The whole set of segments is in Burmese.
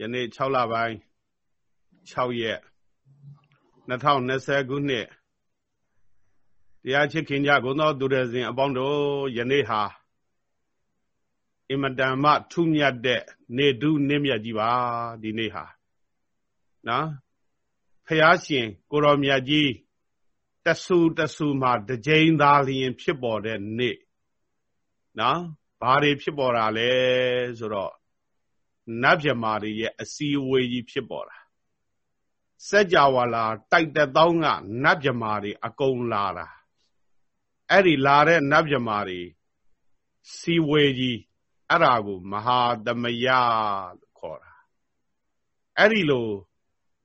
ယနေ့6လပိုင်း6ရက်2020ခုနှစ်တရားချစ်ခင်ကြကုန်သောသူရစဉ်အပေါင်းတို့ယနေ့ဟာအင်မတန်မှထုမြတ်တဲ့နေတုနေမြတ်ကြီးပါဒီနေ့ဟာနော်ဖះရှင် ကိုရောမြတ်ကြီးတဆူတဆူမှာတစ်ကြိမ်သာလျင် ဖြစ်ပေါ်တဲ့နေ့နော်ဘာတွေဖြစ်ပေါ်တာလဲဆိုတော့ နတ်မြမာတွေရဲ့အစီအဝေးကြီးဖြစ်ပေါ်တာစัจ java လာတိုက်တဲ့တောင်းကနတ်မြမာတွေအကုန်လာတာအဲ့ဒီလာတဲ့နတ်မြမာတွေစီဝေကြီးအဲ့ဒါကိုမဟာသမယလို့ခေါ်တာအဲ့ဒီလို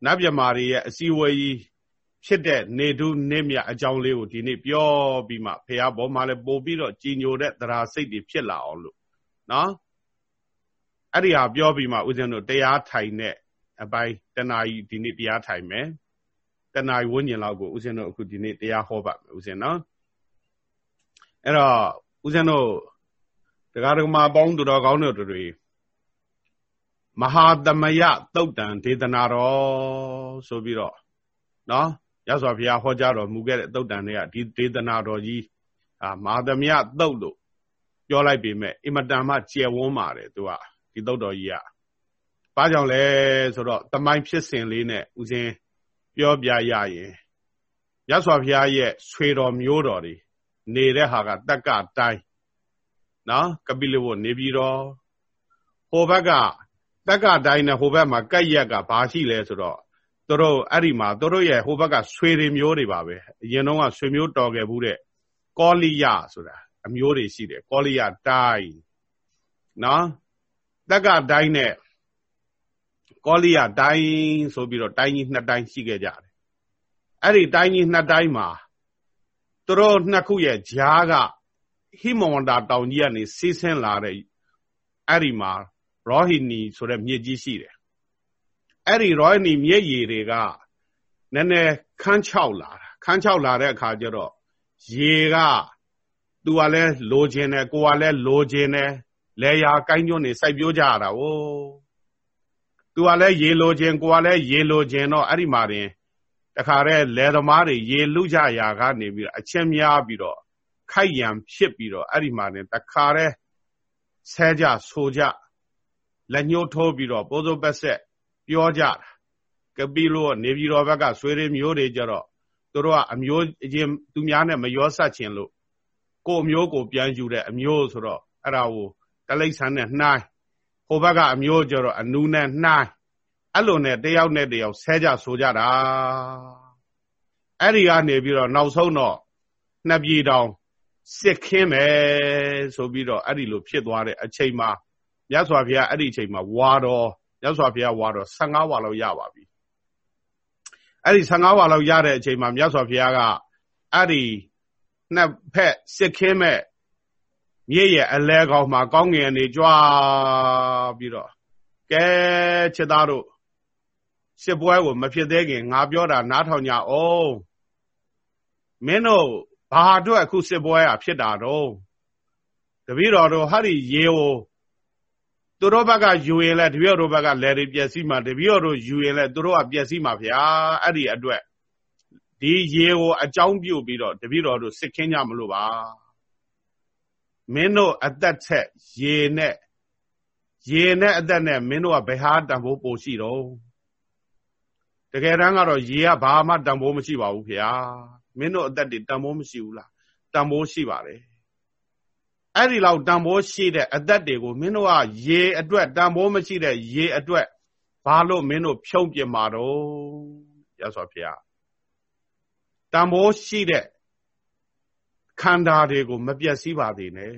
နတ်မြမာတွေရဲ့အစီအဝေးကြီးဖြစ်တဲ့နေတုနေမြအကြောင်းလေးကိုဒီနေ့ပြောပြီးမှဖះဘောမှာလည်းပို့ပြီးတော့ကြည်ညိုတဲ့သရာစိတ်တွေဖြစ်လာအောင်လို့နော် အဲ့ဒီဟာပြောပြီးမှဦးဇင်းတို့တရားထိုင်တဲ့အပိုင်းတဏှာကြီးဒီနေ့တရားထိုင်မယ်တဏှာကြီးဝိညာဉ်လောက်ကိုဦးဇင်းတို့အခုဒီနေ့တရားဟောပါမယ်ဦးဇင်းနော်အဲ့တော့ဦးဇင်းတို့တရားဓမ္မပေါင်းသူတော်ကောင်းတို့တွေမဟာသမယသုတ်တံဒေသနာတော်ဆိုပြီးတော့နော်ရသော်ဘုရားဟောကြားတော်မူခဲ့တဲ့သုတ်တန်တွေကဒီဒေသနာတော်ကြီးအာမဟာသမယသုတ်လို့ပြောလိုက်ပေမဲ့အင်မတန်မှကျယ်ဝန်းပါတယ်သူက ဒီသုတ်တော်ကြီးကဘာကြောင့်လဲဆိုတော့တမိုင်းဖြစ်စဉ်လေးနဲ့ဦးစင်းပြောပြရရင်ရသော်ဘုရားရဲ့ဆွေတော်မျိုးတော်တွေနေတဲ့ဟာကတက်ကတိုင်းနော်ကပိလဝနေပြီးတော့ဟိုဘက်ကတက်ကတိုင်းနဲ့ဟိုဘက်မှာကက်ရက်ကဘာရှိလဲဆိုတော့သူတို့အဲ့ဒီမှာသူတို့ရဲ့ဟိုဘက်ကဆွေတွေမျိုးတွေပါပဲအရင်တော့ကဆွေမျိုးတော်ခဲ့ဘူးတဲ့ကောလိယဆိုတာအမျိုးတွေရှိတယ်ကောလိယတိုင်းနော် တက်ကတိုင်းနဲ့ကောလိယတိုင်းဆိုပြီးတော့တိုင်းကြီးနှစ်တိုင်းရှိခဲ့ကြတယ်အဲ့ဒီတိုင်းကြီးနှစ်တိုင်းမှာသူတို့နှစ်ခုရဲ့ဂျားကဟိမဝန္တာတောင်ကြီးကနေစီးဆင်းလာတဲ့အဲ့ဒီမှာရောဟိနီဆိုတဲ့မြစ်ကြီးရှိတယ်အဲ့ဒီရောနီမျက်ရည်တွေကနည်းနည်းခန်းချောက်လာတာခန်းချောက်လာတဲ့အခါကျတော့ရေကသူကလည်းလိုချင်တယ်ကိုကလည်းလိုချင်တယ် လဲရာကိုင်းကျွန်းနေစိုက်ပျိုးကြရတာ哦သူကလည်းရေလိုချင်ကိုကလည်းရေလိုချင်တော့အဲ့ဒီမှာတင်တခါတည်းလယ်သမားတွေရေလူကြရာကနေပြီးတော့အချင်းများပြီးတော့ခိုက်ရံဖြစ်ပြီးတော့အဲ့ဒီမှာတင်တခါတည်းဆဲကြဆိုကြလက်ညှိုးထိုးပြီးတော့ပိုးစိုးပက်ဆက်ပြောကြတာကပိလို့နေပြည်တော်ဘက်ကဆွေးရမျိုးတွေကြတော့သူတို့ကအမျိုးအချင်းသူများနဲ့မရောဆက်ခြင်းလို့ကိုအမျိုးကိုပြန်ယူတဲ့အမျိုးဆိုတော့အဲ့ဒါကို တလိษံနဲ့နှိုင်းဟိုဘက်ကအမျိုးကြတော့အနူးနဲ့နှိုင်းအဲ့လိုနဲ့တယောက်နဲ့တယောက်ဆဲကြဆိုကြတာအဲ့ဒီကနေပြီးတော့နောက်ဆုံးတော့နှစ်ပြည်တောင်စစ်ခင်းမယ်ဆိုပြီးတော့အဲ့ဒီလိုဖြစ်သွားတဲ့အချိန်မှာမြတ်စွာဘုရားအဲ့ဒီအချိန်မှာဝါတော်ရသော်ဘုရားဝါတော့15ဝါလောက်ရပါပြီအဲ့ဒီ15ဝါလောက်ရတဲ့အချိန်မှာမြတ်စွာဘုရားကအဲ့ဒီနှစ်ဖက်စစ်ခင်းမဲ့ မြေရဲ့အလဲကောင်မှာကောင်းငင်အနေကြွားပြီးတော့ကဲချစ်သားတို့စစ်ပွဲကိုမဖြစ်သေးခင်ငါပြောတာနားထောင်ကြအောင်မင်းတို့ဘာအတွက်အခုစစ်ပွဲကဖြစ်တာတော့တပည့်တော်တို့ဟာဒီရေကိုသူတို့ဘက်ကယူရင်လည်းတပည့်တော်ဘက်ကလယ်တွေပျက်စီးမှာတပည့်တော်ယူရင်လည်းသူတို့ကပျက်စီးမှာဗျာအဲ့ဒီအတွက်ဒီရေကိုအကြောင်းပြုပြီးတော့တပည့်တော်တို့စစ်ခင်းကြမလို့ပါ မင်းတို့အသက်ချက်ရေနဲ့ရေနဲ့အသက်နဲ့မင်းတို့ကဘယ်ဟာတန်ဖိုးပိုရှိတော့တကယ်တမ်းကတော့ရေကဘာမှတန်ဖိုးမရှိပါဘူးဗျာမင်းတို့အသက်တွေတန်ဖိုးမရှိဘူးလားတန်ဖိုးရှိပါတယ်အဲ့ဒီလောက်တန်ဖိုးရှိတဲ့အသက်တွေကိုမင်းတို့ကရေအတွက်တန်ဖိုးမရှိတဲ့ရေအတွက်ဘာလို့မင်းတို့ဖြုံးပြမှာတော့ရသော်ဖေတန်ဖိုးရှိတဲ့ ခန္ဓာတွေကိုမပြတ်စည်းပါသေးနဲ့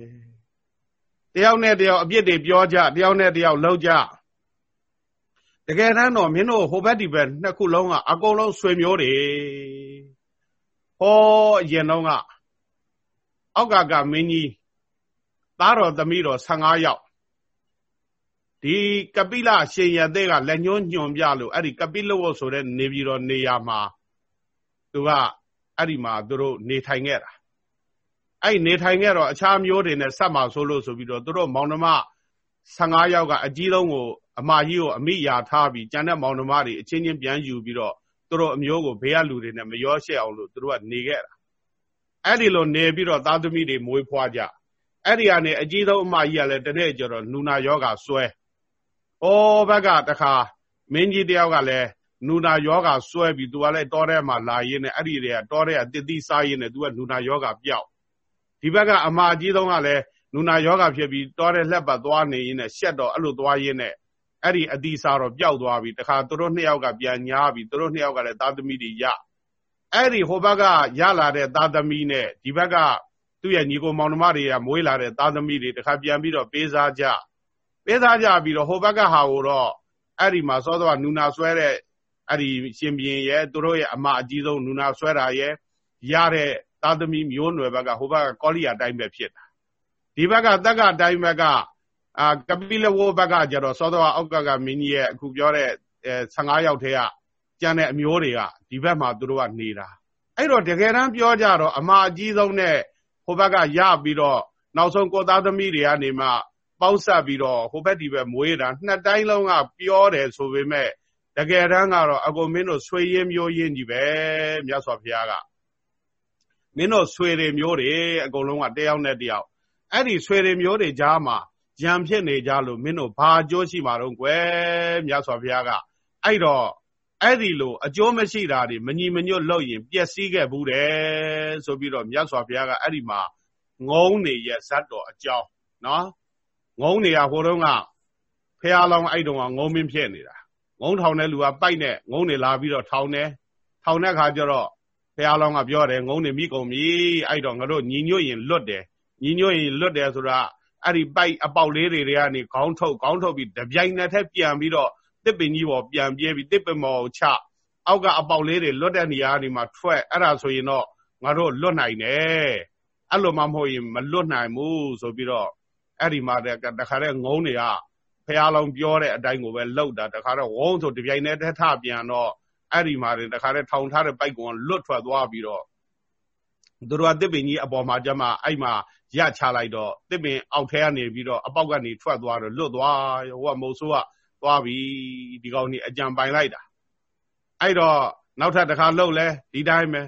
တယောက်နဲ့တယောက်အပြစ်တွေပြောကြတယောက်နဲ့တယောက်လှုပ်ကြတကယ်တမ်းတော့မင်းတို့ဟိုဘက်ဒီဘက်နှစ်ခုလုံးကအကုန်လုံးဆွေမျိုးတွေဟောအရင်တော့ကအောက်ကကမင်းကြီးသားတော်သမီးတော်15ယောက်ဒီကပိလရှင်ရတဲ့ကလက်ညှိုးညွန်ပြလို့အဲ့ဒီကပိလဝတ်ဆိုတဲ့နေပြည်တော်နေရာမှာသူကအဲ့ဒီမှာသူတို့နေထိုင်ခဲ့တာ အဲ့နေထိုင်ခဲ့တော့အခြားမျိုးတွေနဲ့ဆက်မှာဆိုလို့ဆိုပြီးတော့သူတို့မောင်နှမ15ယောက်ကအကြီးဆုံးကိုအမကြီးကိုအမိယာထားပြီးကျန်တဲ့မောင်နှမတွေအချင်းချင်းပြန်ယူပြီးတော့သူတို့အမျိုးကိုဘေးကလူတွေနဲ့မရောရှက်အောင်လို့သူတို့ကနေခဲ့တာအဲ့ဒီလိုနေပြီးတော့သားသမီးတွေမွေးဖွားကြအဲ့ဒီကနေအကြီးဆုံးအမကြီးကလည်းတနေ့ကျတော့နူနာယောဂဆွဲဩဘက်ကတခါမင်းကြီးတယောက်ကလည်းနူနာယောဂဆွဲပြီးသူကလည်းတောထဲမှာလာရင်းနဲ့အဲ့ဒီတွေကတောထဲကတစ်တိစားရင်းနဲ့သူကနူနာယောဂပျောက် ဒီဘက်ကအမအကြီးဆုံးကလည်းနူနာယောဂဖြစ်ပြီးတောထဲလက်ပတ်သွားနေရင်းနဲ့ရှက်တော့အဲ့လိုသွားရင်းနဲ့အဲ့ဒီအတိစားတော့ပျောက်သွားပြီတခါသူတို့နှစ်ယောက်ကပြန်ညားပြီသူတို့နှစ်ယောက်ကလည်းသားသမီးတွေရအဲ့ဒီဟိုဘက်ကရလာတဲ့သားသမီးနဲ့ဒီဘက်ကသူ့ရဲ့ညီကိုမောင်နှမတွေကမွေးလာတဲ့သားသမီးတွေတခါပြန်ပြီးတော့ပေးစားကြပေးစားကြပြီးတော့ဟိုဘက်ကဟာကိုတော့အဲ့ဒီမှာစောစောကနူနာဆွဲတဲ့အဲ့ဒီရှင်ပြင်းရဲ့သူတို့ရဲ့အမအကြီးဆုံးနူနာဆွဲတာရဲ့ရတဲ့ သားသမီးမျိုးနွယ်ဘက်ကဟိုဘက်ကကောလိယာတိုင်းပဲဖြစ်တာဒီဘက်ကတက်ကတိုင်းဘက်ကအာကပိလဝဘက်ကကျတော့စောစောကအောက်ကကမင်းကြီးရဲ့အခုပြောတဲ့15ယောက်ထဲကကျန်တဲ့အမျိုးတွေကဒီဘက်မှာသူတို့ကနေတာအဲ့တော့တကယ်တမ်းပြောကြတော့အမအကြီးဆုံးနဲ့ဟိုဘက်ကရပြီးတော့နောက်ဆုံးကိုသားသမီးတွေကနေမှပေါက်ဆက်ပြီးတော့ဟိုဘက်ဒီဘက်မွေးတာနှစ်တိုင်းလုံးကပြောတယ်ဆိုပေမဲ့တကယ်တမ်းကတော့အကုန်မင်းတို့ဆွေရင်းမျိုးရင်းကြီးပဲမြတ်စွာဘုရားက မင်းတို့ဆွေတွေမျိုးတွေအကုန်လုံးကတယောက်နဲ့တယောက်အဲ့ဒီဆွေတွေမျိုးတွေကြားမှာရံဖြစ်နေကြလို့မင်းတို့ဘာအကျိုးရှိမှာတော့ကွယ်မြတ်စွာဘုရားကအဲ့တော့အဲ့ဒီလိုအကျိုးမရှိတာတွေမညီမညွတ်လို့ရင်ပျက်စီးခဲ့ဘူးတယ်ဆိုပြီးတော့မြတ်စွာဘုရားကအဲ့ဒီမှာငုံနေရဲ့ဇတ်တော်အကြောင်းနော်ငုံနေရဟိုတုန်းကဖះလောင်းအဲ့တုန်းကငုံမင်းဖြစ်နေတာငုံထောင်တဲ့လူကပိုက်နဲ့ငုံနေလာပြီးတော့ထောင်တယ်ထောင်တဲ့ခါကျတော့ ဖះလောင်းကပြောတယ်ငုံနေမိကုန်ပြီအဲ့တော့ငါတို့ညီညွတ်ရင်လွတ်တယ်ညီညွတ်ရင်လွတ်တယ်ဆိုတာအဲ့ဒီပိုက်အပေါက်လေးတွေတွေကနေခေါင်းထုတ်ခေါင်းထုတ်ပြီးတပြိုင်နက်တည်းပြန်ပြီးတော့တစ်ပင်ကြီးပေါ်ပြန်ပြေးပြီးတစ်ပင်ပေါ်ချအောက်ကအပေါက်လေးတွေလွတ်တဲ့နေရာကနေမှထွက်အဲ့ဒါဆိုရင်တော့ငါတို့လွတ်နိုင်တယ်အဲ့လိုမှမဟုတ်ရင်မလွတ်နိုင်ဘူးဆိုပြီးတော့အဲ့ဒီမှာတခါတည်းငုံတွေကဖះလောင်ပြောတဲ့အတိုင်းကိုပဲလှုပ်တာတခါတော့ဝုန်းဆိုတပြိုင်တည်းထပြန်တော့ အဲ့ဒီမှာတခါတည်းထောင်ထားတဲ့ပိုက်ကောင်လွတ်ထွက်သွားပြီးတော့သူတို့ကတစ်ပင်ကြီးအပေါ်မှာကျမှအဲ့မှာရချလိုက်တော့တစ်ပင်အောက်ထဲကနေပြီးတော့အပေါက်ကနေထွက်သွားတော့လွတ်သွားဟိုကမုံဆိုးကသွားပြီဒီကောင်ကြီးအကြံပိုင်လိုက်တာအဲ့တော့နောက်ထပ်တစ်ခါလှုပ်လဲဒီတိုင်းပဲ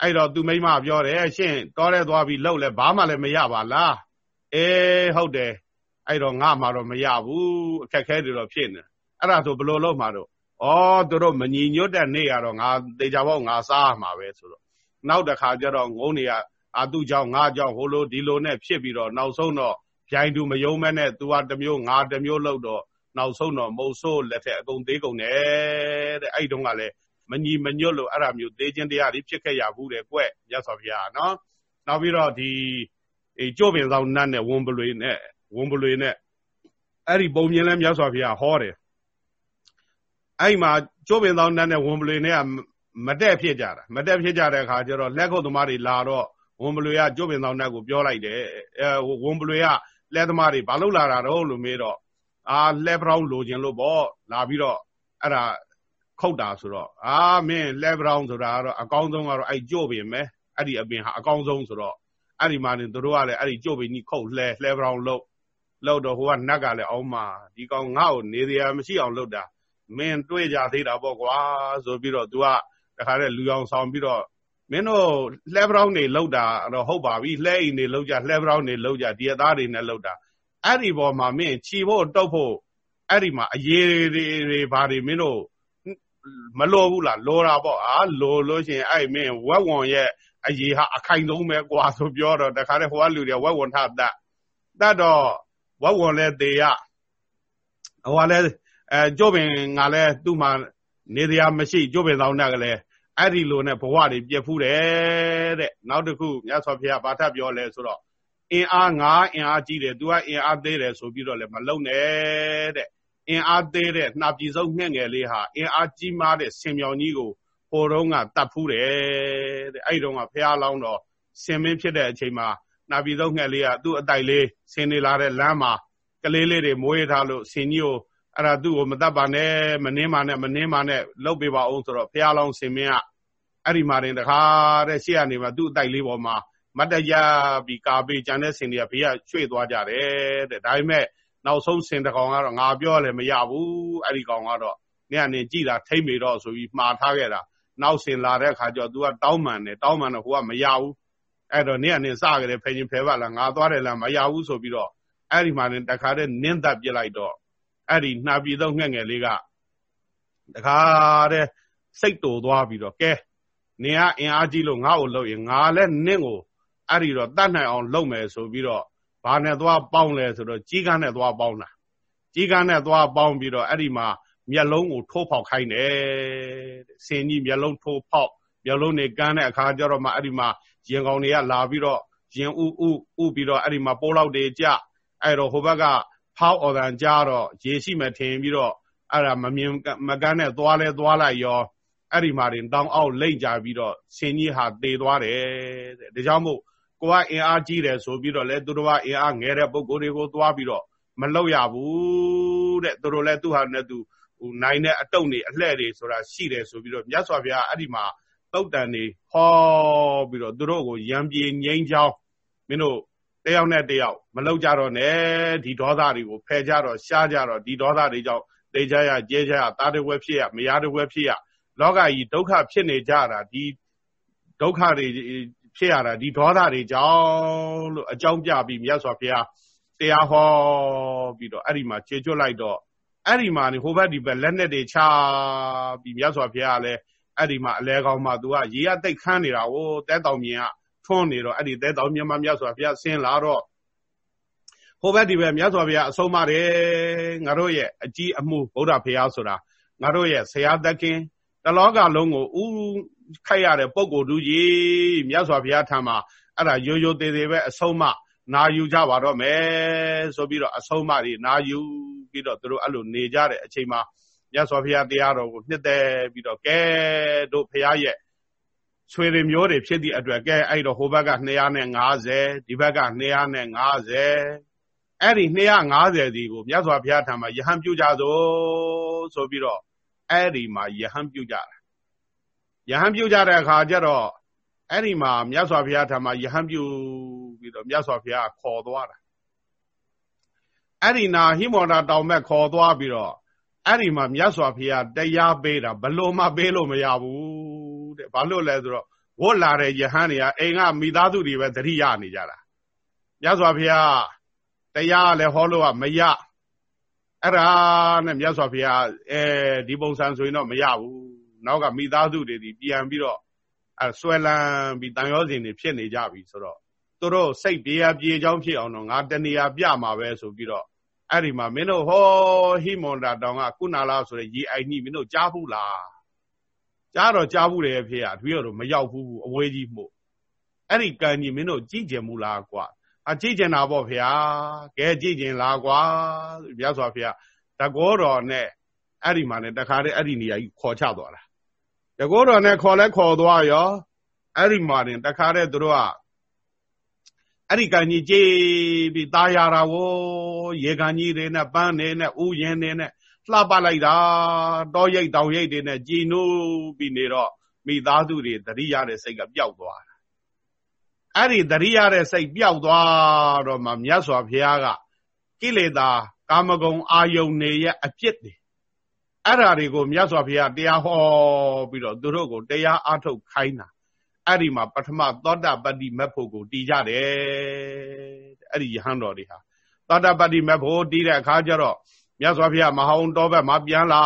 အဲ့တော့သူမိမပြောတယ်ရှင့်တောထဲသွားပြီးလှုပ်လဲဘာမှလည်းမရပါလားအေးဟုတ်တယ်အဲ့တော့ငါမှတော့မရဘူးအခက်ခဲတွေတော့ဖြစ်နေအဲ့ဒါဆိုဘယ်လိုလုပ်မှာတော့ ဩသူတို့မညီညွတ်တဲ့နေ့ကတော့ငါတေချာပေါ့ငါစားမှာပဲဆိုတော့နောက်တစ်ခါကျတော့ငုံနေရအာသူ့ကြောင့်ငါကြောင့်ဟိုလိုဒီလိုနဲ့ဖြစ်ပြီးတော့နောက်ဆုံးတော့ပြိုင်သူမယုံမဲနဲ့ तू ဟာတစ်မျိုးငါတစ်မျိုးလောက်တော့နောက်ဆုံးတော့မုံဆိုးလက်ထက်အကုန်သေးကုန်တယ်တဲ့အဲ့တုန်းကလည်းမညီမညွတ်လို့အဲ့ဒါမျိုးသေးခြင်းတရားတွေဖြစ်ခဲ့ရဘူးတဲ့ကွမြတ်စွာဘုရားနော်နောက်ပြီးတော့ဒီအေကျို့ပင်ဆောင်နတ်နဲ့ဝန်ပလွေနဲ့ဝန်ပလွေနဲ့အဲ့ဒီပုံမြင်လဲမြတ်စွာဘုရားဟောတယ် အဲ့မှာကျိုးပင်သောနတ်နဲ့ဝန်ပလွေနဲ့ကမတက်ဖြစ်ကြတာမတက်ဖြစ်ကြတဲ့အခါကျတော့လက်ခုပ်သမားတွေလာတော့ဝန်ပလွေကကျိုးပင်သောနတ်ကိုပြောလိုက်တယ်အဲဝန်ပလွေကလက်သမားတွေဘာလို့လာတာတော့လို့မေးတော့အာလက်ဘရောင်းလိုချင်လို့ပေါ့လာပြီးတော့အဲ့ဒါခုတ်တာဆိုတော့အာမင်းလက်ဘရောင်းဆိုတာကတော့အကောင်းဆုံးကတော့အဲ့ကြို့ပင်ပဲအဲ့ဒီအပင်ဟာအကောင်းဆုံးဆိုတော့အဲ့ဒီမှာနေတို့ကလည်းအဲ့ဒီကြို့ပင်ကြီးခုတ်လှဲလှဲဘရောင်းလို့လို့တော့ဟိုကနတ်ကလည်းအောင်းမှာဒီကောင်ငါ့ကိုနေတရားမရှိအောင်လုပ်တာ မင်းတွေ့ကြသေးတာပေါ့ကွာဆိုပြီးတော့ तू ကတခါတည်းလူအောင်ဆောင်ပြီးတော့မင်းတို့လှဲဘရောင်းနေလောက်တာတော့ဟုတ်ပါပြီလှဲအိမ်နေလောက်ကြလှဲဘရောင်းနေလောက်ကြဒီအသားတွေနဲ့လောက်တာအဲ့ဒီပေါ်မှာမင်းခြီဖို့တုတ်ဖို့အဲ့ဒီမှာအရေးတွေတွေဘာတွေမင်းတို့မလိုဘူးလားလိုတာပေါ့အာလိုလို့ရှိရင်အဲ့မင်းဝက်ဝွန်ရဲ့အရေးဟာအခိုင်ဆုံးပဲကွာဆိုပြောတော့တခါတည်းဟိုကလူတွေဝက်ဝွန်ထတတ်တတ်တော့ဝက်ဝွန်လဲသေးရဟိုကလဲ အဲကျို့ပင်ငါလဲသူ့မှာနေတရားမရှိကျို့ပင်သောင်းတက်ကလည်းအဲ့ဒီလိုနဲ့ဘဝတွေပြက်ဖူးတယ်တဲ့နောက်တစ်ခုမြတ်စွာဘုရားဗာထပြောလဲဆိုတော့အင်အားငါအင်အားကြီးတယ်သူကအင်အားသေးတယ်ဆိုပြီးတော့လည်းမလုံနဲ့တဲ့အင်အားသေးတဲ့နှာပြည်စုံငှက်ငယ်လေးဟာအင်အားကြီးမားတဲ့ဆင်မြောင်ကြီးကိုဟိုတုန်းကတတ်ဖူးတယ်တဲ့အဲ့တုန်းကဖះလောင်းတော့ဆင်မင်းဖြစ်တဲ့အချိန်မှာနှာပြည်စုံငှက်လေးကသူ့အတိုက်လေးဆင်နေလာတဲ့လမ်းမှာကလေးလေးတွေမွေးထားလို့ဆင်ကြီးကို အဲ့ဒါသူ့ကိုမတတ်ပါနဲ့မနှင်းပါနဲ့မနှင်းပါနဲ့လှုပ်ပေးပါအောင်ဆိုတော့ဖះလောင်းဆင်မင်းကအဲ့ဒီမှာတင်တခါတဲ့ရှေ့ကနေမှသူ့အတိုက်လေးပေါ်မှာမတ်တရပြီးကာပေးကြံတဲ့စင်တွေကဘေးကရွှေ့သွားကြတယ်တဲ့ဒါပေမဲ့နောက်ဆုံးစင်တကောင်ကတော့ငါပြောလည်းမရဘူးအဲ့ဒီကောင်ကတော့နင်းကနေကြည်တာထိမ့်မေတော့ဆိုပြီးမှားထားခဲ့တာနောက်စင်လာတဲ့အခါကျတော့ तू ကတောင်းမှန်တယ်တောင်းမှန်တော့ဟိုကမရဘူးအဲ့တော့နင်းကနေစကြတယ်ဖယ်ရင်ဖယ်ပါလားငါသွားတယ်လားမရဘူးဆိုပြီးတော့အဲ့ဒီမှာနေတခါတည်းနင်းသက်ပြစ်လိုက်တော့ အဲ့ဒီနှာပြည်တော့ငှက်ငယ်လေးကတခါတည်းစိတ်တူသွားပြီးတော့ကဲနင်ကအင်အားကြီးလို့ငါ့ကိုလှုပ်ရင်ငါလည်းနင့်ကိုအဲ့ဒီတော့တတ်နိုင်အောင်လုပ်မယ်ဆိုပြီးတော့ဘာနဲ့သွားပေါင်းလဲဆိုတော့ကြီးကန်းနဲ့သွားပေါင်းတာကြီးကန်းနဲ့သွားပေါင်းပြီးတော့အဲ့ဒီမှာမျက်လုံးကိုထိုးဖောက်ခိုင်းတယ်စင်ကြီးမျက်လုံးထိုးဖောက်မျက်လုံးနဲ့ကန်းတဲ့အခါကျတော့မှအဲ့ဒီမှာရင်ကောင်တွေကလာပြီးတော့ရင်ဥဥဥပြီးတော့အဲ့ဒီမှာပိုးလောက်တွေကြအဲ့တော့ဟိုဘက်က ဖောက်အော်တန်ကြတော့ရေရှိမှထင်ပြီးတော့အဲ့ဒါမမြင်မကန်းနဲ့သွားလဲသွားလိုက်ရောအဲ့ဒီမှာတင်တောင်းအောက်လိမ့်ကြပြီးတော့ဆင်းကြီးဟာသေသွားတယ်တဲ့ဒါကြောင့်မို့ကိုကအင်အားကြီးတယ်ဆိုပြီးတော့လဲသူတို့ကအင်အားငယ်တဲ့ပုံကိုယ်တွေကိုသွားပြီးတော့မလောက်ရဘူးတဲ့သူတို့လဲသူ့ဟာနဲ့သူဟိုနိုင်တဲ့အတုံတွေအလှဲ့တွေဆိုတာရှိတယ်ဆိုပြီးတော့မြတ်စွာဘုရားအဲ့ဒီမှာတုတ်တန်တွေဟောပြီးတော့သူတို့ကိုရံပြေငိမ့်ချောင်းမင်းတို့ တယောက်နဲ့တယောက်မလောက်ကြတော့နဲ့ဒီဒေါသတွေကိုဖယ်ကြတော့ရှားကြတော့ဒီဒေါသတွေကြောင့်တေကြရကျဲကြရတာတဝဲဖြစ်ရမရတဝဲဖြစ်ရလောကကြီးဒုက္ခဖြစ်နေကြတာဒီဒုက္ခတွေဖြစ်ရတာဒီဒေါသတွေကြောင့်လို့အကြောင်းပြပြီးမြတ်စွာဘုရားတရားဟောပြီးတော့အဲ့ဒီမှာခြေကျွတ်လိုက်တော့အဲ့ဒီမှာနေဟိုဘက်ဒီဘက်လက်နဲ့တွေချပြီးမြတ်စွာဘုရားလည်းအဲ့ဒီမှာအလဲကောင်းမှသူကရေရတိတ်ခမ်းနေတာဟိုတဲတောင်မြင်က ထွန်းနေတော့အဲ့ဒီတဲတောင်မြင်မှမြတ်စွာဘုရားဆင်းလာတော့ဟိုဘက်ဒီဘက်မြတ်စွာဘုရားအဆုံးမတယ်ငါတို့ရဲ့အကြီးအမှုဗုဒ္ဓဘုရားဆိုတာငါတို့ရဲ့ဆရာသခင်တလောကလုံးကိုဥခိုက်ရတဲ့ပုံကိုယ်တူကြီးမြတ်စွာဘုရားထံမှာအဲ့ဒါရိုးရိုးသေးသေးပဲအဆုံးမနာယူကြပါတော့မယ်ဆိုပြီးတော့အဆုံးမတွေနာယူပြီးတော့သူတို့အဲ့လိုနေကြတဲ့အချိန်မှာမြတ်စွာဘုရားတရားတော်ကိုနှစ်သက်ပြီးတော့ကဲတို့ဘုရားရဲ့ ဆွေတွေမျိုးတွေဖြစ်သည့်အတွက်ကဲအဲ့တော့ဟိုဘက်က250ဒီဘက်က250အဲ့ဒီ250ဒီကိုမြတ်စွာဘုရားထံမှာယဟန်ပြုကြသောဆိုပြီးတော့အဲ့ဒီမှာယဟန်ပြုကြတာယဟန်ပြုကြတဲ့အခါကျတော့အဲ့ဒီမှာမြတ်စွာဘုရားထံမှာယဟန်ပြုပြီးတော့မြတ်စွာဘုရားခေါ်သွားတာအဲ့ဒီနာဟိမောတာတောင်မဲ့ခေါ်သွားပြီးတော့အဲ့ဒီမှာမြတ်စွာဘုရားတရားပေးတာဘလို့မှပေးလို့မရဘူး တဲ့ဘာလို့လဲဆိုတော့ဝတ်လာတဲ့ယဟန်တွေကအိမ်ကမိသားစုတွေပဲတတိယနေကြတာမြတ်စွာဘုရားတရားလည်းဟောလို့ကမရအဲ့ဒါနဲ့မြတ်စွာဘုရားအဲဒီပုံစံဆိုရင်တော့မရဘူးနောက်ကမိသားစုတွေဒီပြန်ပြီးတော့အဲဆွဲလန်းပြီးတန်ရောစင်တွေဖြစ်နေကြပြီဆိုတော့သူတို့စိတ်ပြေရပြေချောင်းဖြစ်အောင်တော့ငါတဏှာပြမှာပဲဆိုပြီးတော့အဲ့ဒီမှာမင်းတို့ဟောဟိမွန်တာတောင်ကကုနာလာဆိုတဲ့ရေအိုင်ကြီးမင်းတို့ကြားဘူးလား ကြားတော့ကြားဘူးတယ်ဖေရအထွေးတော့မရောက်ဘူးအဝေးကြီးမှုအဲ့ဒီကံကြီးမင်းတို့ကြည့်ကြမူလားကွာအကြည့်ကျင်တာပေါ့ဖေဟာကဲကြည့်ကျင်လားကွာမြတ်စွာဘုရားတကောတော်နဲ့အဲ့ဒီမှာနဲ့တခါတည်းအဲ့ဒီနေရာကြီးခေါ်ချသွားတာတကောတော်နဲ့ခေါ်လဲခေါ်သွားရောအဲ့ဒီမှာတင်တခါတည်းသူတို့ကအဲ့ဒီကံကြီးကြည်ပြီးตาရတာဝရေကံကြီးတွေနဲ့ပန်းနေနဲ့ဥယင်တွေနဲ့ လှပလိုက်တာတောရိတ်တောင်ရိတ်တွေနဲ့ကြည်နိုးပြီးနေတော့မိသားစုတွေတတိရတဲ့စိတ်ကပျောက်သွားတာအဲ့ဒီတတိရတဲ့စိတ်ပျောက်သွားတော့မှမြတ်စွာဘုရားကကိလေသာ ကာမဂုဏ်အာယုန်တွေရဲ့အပြစ်တွေအဲ့ဓာတွေကိုမြတ်စွာဘုရားတရားဟောပြီးတော့သူတို့ကိုတရားအားထုတ်ခိုင်းတာအဲ့ဒီမှာပထမသောတာပတ္တိမက်ဖို့ကိုတည်ကြတယ်အဲ့ဒီယဟန်တော်တွေဟာသောတာပတ္တိမက်ဖို့တည်တဲ့အခါကျတော့ မြတ်စွာဘုရားမဟာဝံတော်ဘက်မှာပြန်လာ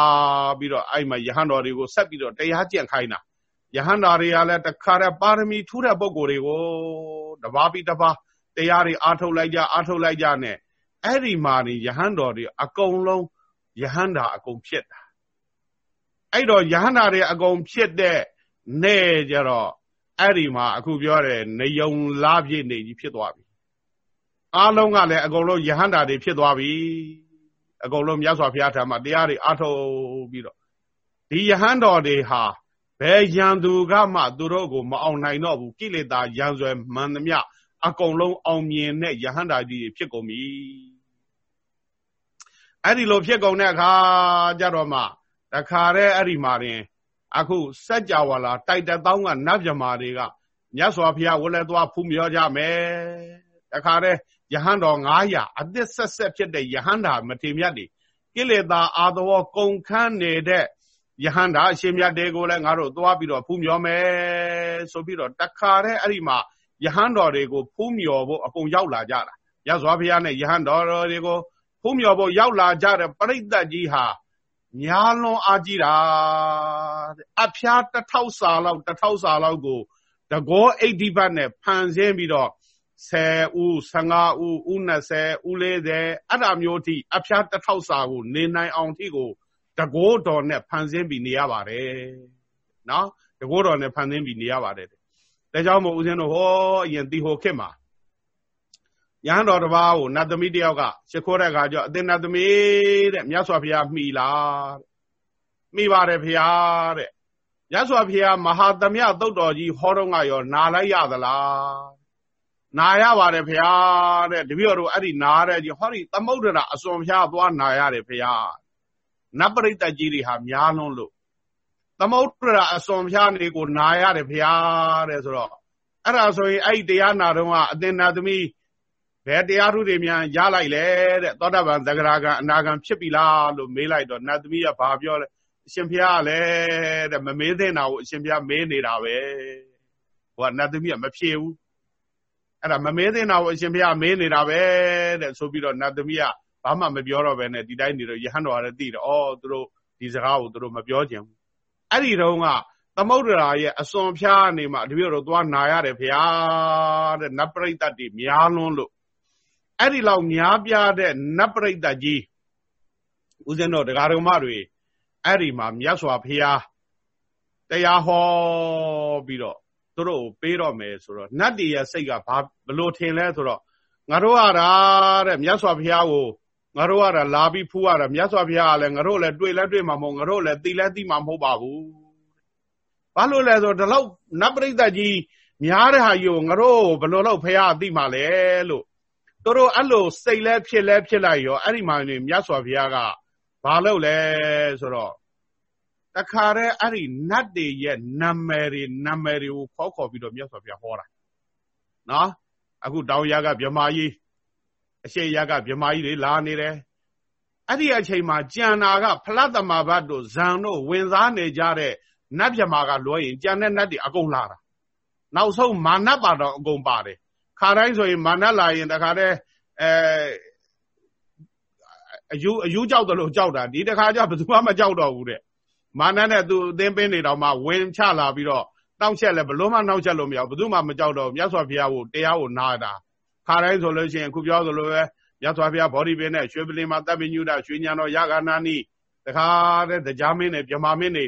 ပြီးတော့အဲ့မှာယဟန်တော်တွေကိုဆက်ပြီးတော့တရားကျင့်ခိုင်းတာယဟန်တော်တွေကလည်းတခါတည်းပါရမီထူးတဲ့ပုံကိုယ်တွေကိုတပါးပြီးတပါးတရားတွေအားထုတ်လိုက်ကြအားထုတ်လိုက်ကြနဲ့အဲ့ဒီမှာနေယဟန်တော်တွေအကုန်လုံးယဟန်တာအကုန်ဖြစ်တာအဲ့တော့ယဟန္တာတွေအကုန်ဖြစ်တဲ့နေ့ကြတော့အဲ့ဒီမှာအခုပြောတဲ့နေယုံလားပြည့်နေကြီးဖြစ်သွားပြီအားလုံးကလည်းအကုန်လုံးယဟန္တာတွေဖြစ်သွားပြီ အကုန်လုံးမြတ်စွာဘုရားထံမှာတရားတွေအားထုတ်ပြီးတော့ဒီယဟန်တော်တွေဟာဘယ်ယံသူကမှသူတို့ကိုမအောင်နိုင်တော့ဘူးကိလေသာယံဆွဲမှန်သမျှအကုန်လုံးအောင်မြင်တဲ့ယဟန္တာကြီးဖြစ်ကုန်ပြီအဲ့ဒီလိုဖြစ်ကုန်တဲ့အခါကျတော့မှတခါတည်းအဲ့ဒီမှာတင်အခုစัจ java လာတိုက်တသောင်းကနတ်မြမာတွေကမြတ်စွာဘုရားဝလည်းသွားဖူးမြော်ကြမယ်တခါတည်း ယဟန်တော်900အသစ်ဆက်ဆက်ဖြစ်တဲ့ယဟန်တာမထေမြတ်တွေကိလေသာအာသဝကုန်ခန်းနေတဲ့ယဟန်တာအရှင်မြတ်တွေကိုလည်းငါတို့သွားပြီးတော့ဖူးမြော်မယ်ဆိုပြီးတော့တခါတည်းအဲ့ဒီမှာယဟန်တော်တွေကိုဖူးမြော်ဖို့အကုန်ရောက်လာကြတာရသော်ဘုရားနဲ့ယဟန်တော်တွေကိုဖူးမြော်ဖို့ရောက်လာကြတဲ့ပရိသတ်ကြီးဟာများလွန်အားကြီးတာအဖျားတစ်ထောက်စာလောက်တစ်ထောက်စာလောက်ကိုတကောအိဋ္ဌိပတ်နဲ့ဖန်ဆင်းပြီးတော့ 10ဦး15ဦးဦး20ဦး40အဲ့ဒါမျိုးထိအဖျားတစ်ထောက်စာကိုနေနိုင်အောင်ထိကိုတကောတော်နဲ့ဖန်ဆင်းပြီးနေရပါတယ်နော်တကောတော်နဲ့ဖန်ဆင်းပြီးနေရပါတယ်ဒါကြောင့်မို့ဦးဇင်းတို့ဟောအရင်တီဟိုခေတ်မှာရဟန်းတော်တစ်ပါးကိုနတ်သမီးတယောက်ကရှ िख ိုးတဲ့အခါကျအသင်နတ်သမီးတဲ့မြတ်စွာဘုရားမှီလားမိပါတယ်ဘုရားတဲ့မြတ်စွာဘုရားမဟာသမယသုတ်တော်ကြီးဟောတော့ကရောနာလိုက်ရသလား နာရပါတယ်ဘုရားတဲ့တပည့်တော်အဲ့ဒီနာတဲ့ကြီးဟောဒီသမုဒ္ဒရာအစွန်ဖျားသွားနာရတယ်ဘုရားနတ်ပရိသတ်ကြီးတွေဟာများလွန်းလို့သမုဒ္ဒရာအစွန်ဖျားနေကိုနာရတယ်ဘုရားတဲ့ဆိုတော့အဲ့ဒါဆိုရင်အဲ့ဒီတရားနာတော့ကအသင်နာသမီးဘယ်တရားထုတွေများရလိုက်လဲတဲ့သောတာပန်သဂရာကံအနာကံဖြစ်ပြီလားလို့မေးလိုက်တော့နတ်သမီးကဘာပြောလဲအရှင်ဘုရားလည်းတဲ့မမေးသင့်တာကိုအရှင်ဘုရားမေးနေတာပဲဟိုကနတ်သမီးကမဖြေဘူး အဲ့ဒါမမေးသင့်တာကိုအရှင်ဘုရားမေးနေတာပဲတဲ့ဆိုပြီးတော့နတ်သမီးကဘာမှမပြောတော့ပဲနဲ့ဒီတိုင်းနေတော့ယဟန်တော်ကလည်းသိတယ်ဩသူတို့ဒီစကားကိုသူတို့မပြောချင်ဘူးအဲ့ဒီတုန်းကသမုဒ္ဒရာရဲ့အစွန်ဖျားနေမှာတပည့်တော်သွားနာရတယ်ဘုရားတဲ့နတ်ပရိသတ်တွေများလွန်းလို့အဲ့ဒီလောက်များပြားတဲ့နတ်ပရိသတ်ကြီးဦးဇင်းတော်တရားတော်မတွေအဲ့ဒီမှာမြတ်စွာဘုရားတရားဟောပြီးတော့ သူတို့ကိုပေးတော့မယ်ဆိုတော့နတ်တည်းရဲ့စိတ်ကဘာဘလို့ထင်လဲဆိုတော့ငါတို့ကတာတဲ့မြတ်စွာဘုရားကိုငါတို့ကတာလာပြီးဖူးရတာမြတ်စွာဘုရားကလည်းငါတို့လည်းတွေ့လဲတွေ့မှာမဟုတ်ငါတို့လည်းသိလဲသိမှာမဟုတ်ပါဘူးဘာလို့လဲဆိုတော့ဒီလောက်နတ်ပရိသတ်ကြီးများတဲ့ဟာကြီးကိုငါတို့ဘယ်လိုလောက်ဘုရားသိမှာလဲလို့သူတို့အဲ့လိုစိတ်လဲဖြစ်လဲဖြစ်လိုက်ရောအဲ့ဒီမှာနေမြတ်စွာဘုရားကဘာလုပ်လဲဆိုတော့ တခါတည်းအဲ့ဒီနတ်တွေရဲ့နာမည်တွေနာမည်တွေကိုခေါ်ခေါ်ပြီးတော့မြတ်စွာဘုရားဟောတာနော်အခုတောင်ရကမြမကြီးအရှိရကမြမကြီးတွေလာနေတယ်အဲ့ဒီအချိန်မှာကြံနာကဖလတ်သမဘတ်တို့ဇံတို့ဝင်စားနေကြတဲ့နတ်မြမာကလွှဲရင်ကြံတဲ့နတ်တွေအကုန်လာတာနောက်ဆုံးမာနပါတော့အကုန်ပါတယ်ခါတိုင်းဆိုရင်မာနလာရင်တခါတည်းအဲအယူအယူကြောက်တယ်လို့ကြောက်တာဒီတခါကျဘယ်သူမှမကြောက်တော့ဘူးတဲ့ မာနနဲ့သူအသင်းပင်းနေတော့မှဝင်ချလာပြီးတော့တောက်ချက်လည်းဘလို့မှနောက်ချက်လို့မရဘူးဘယ်သူမှမကြောက်တော့မြတ်စွာဘုရားကိုတရားကိုနာတာခါတိုင်းဆိုလို့ရှိရင်ခုပြောသလိုပဲမြတ်စွာဘုရားဗောဓိပင်နဲ့ရွှေပလင်မှာတပ်ပညုဒရွှေညာတော်ရဂနာနီတခါတဲ့တရားမင်းနဲ့ဗြဟ္မာမင်းတွေ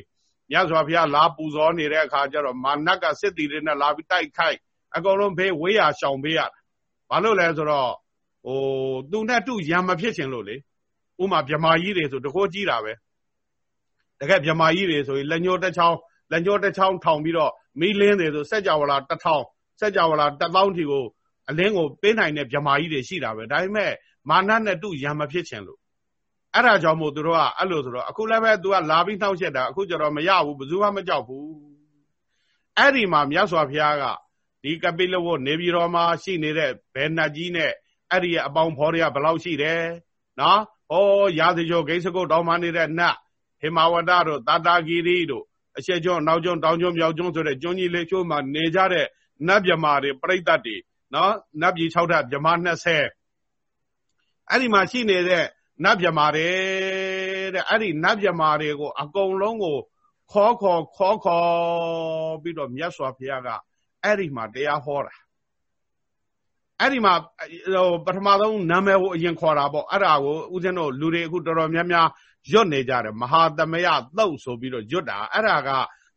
မြတ်စွာဘုရားလာပူဇော်နေတဲ့အခါကျတော့မာနကစစ်တီတွေနဲ့လာပြီးတိုက်ခိုက်အကုန်လုံးဘေးဝေးရရှောင်ပေးရတာဘာလို့လဲဆိုတော့ဟိုသူနဲ့တူရံမဖြစ်ချင်လို့လေဥမာဗြမာကြီးတွေဆိုတကိုးကြီးတာပဲ တကယ်ဗြမာကြီးတွေဆိုရင်လက်ညှိုးတစ်ချောင်းလက်ညှိုးတစ်ချောင်းထောင်ပြီးတော့မီးလင်းတယ်ဆိုစက်ကြဝဠာတစ်ထောင်စက်ကြဝဠာတစ်သောင်းထီကိုအလင်းကိုပေးနိုင်တဲ့ဗြမာကြီးတွေရှိတာပဲဒါပေမဲ့မာနနဲ့တူရံမဖြစ်ချင်လို့အဲ့ဒါကြောင့်မို့သူတို့ကအဲ့လိုဆိုတော့အခုလည်းပဲ तू ကလာပြီးနှောက်ရက်တာအခုကျတော့မရဘူးဘယ်သူမှမကြောက်ဘူးအဲ့ဒီမှာမြတ်စွာဘုရားကဒီကပိလဝတ်နေပြည်တော်မှာရှိနေတဲ့ဘယ်နှကြီးနဲ့အဲ့ဒီအပေါင်းဖော်တွေကဘယ်လောက်ရှိတယ်နော်ဟောရာဇဂိုဂိစကုတ်တောင်းမှနေတဲ့နတ် ဟေမာဝတတို့တာတာဂီရီတို့အရှေ့ကျွန်းနောက်ကျွန်းတောင်ကျွန်းမြောက်ကျွန်းဆိုတဲ့ကျွန်းကြီးလေးချိုးမှာနေကြတဲ့နတ်မြမာတွေပြိတ္တတွေနော်နတ်ပြည်6ထပ်မြမာ20အဲ့ဒီမှာရှိနေတဲ့နတ်မြမာတွေတဲ့အဲ့ဒီနတ်မြမာတွေကိုအကုန်လုံးကိုခေါ်ခေါ်ခေါ်ခေါ်ပြီးတော့မြတ်စွာဘုရားကအဲ့ဒီမှာတရားဟောတာအဲ့ဒီမှာဟိုပထမဆုံးနာမည်ကိုအရင်ခေါ်တာပေါ့အဲ့ဒါကိုဦးဇင်းတို့လူတွေအခုတော်တော်များများ ရွတ်နေကြတယ်မဟာသမယသုတ်ဆိုပြီးတော့ရွတ်တာအဲ့ဒါက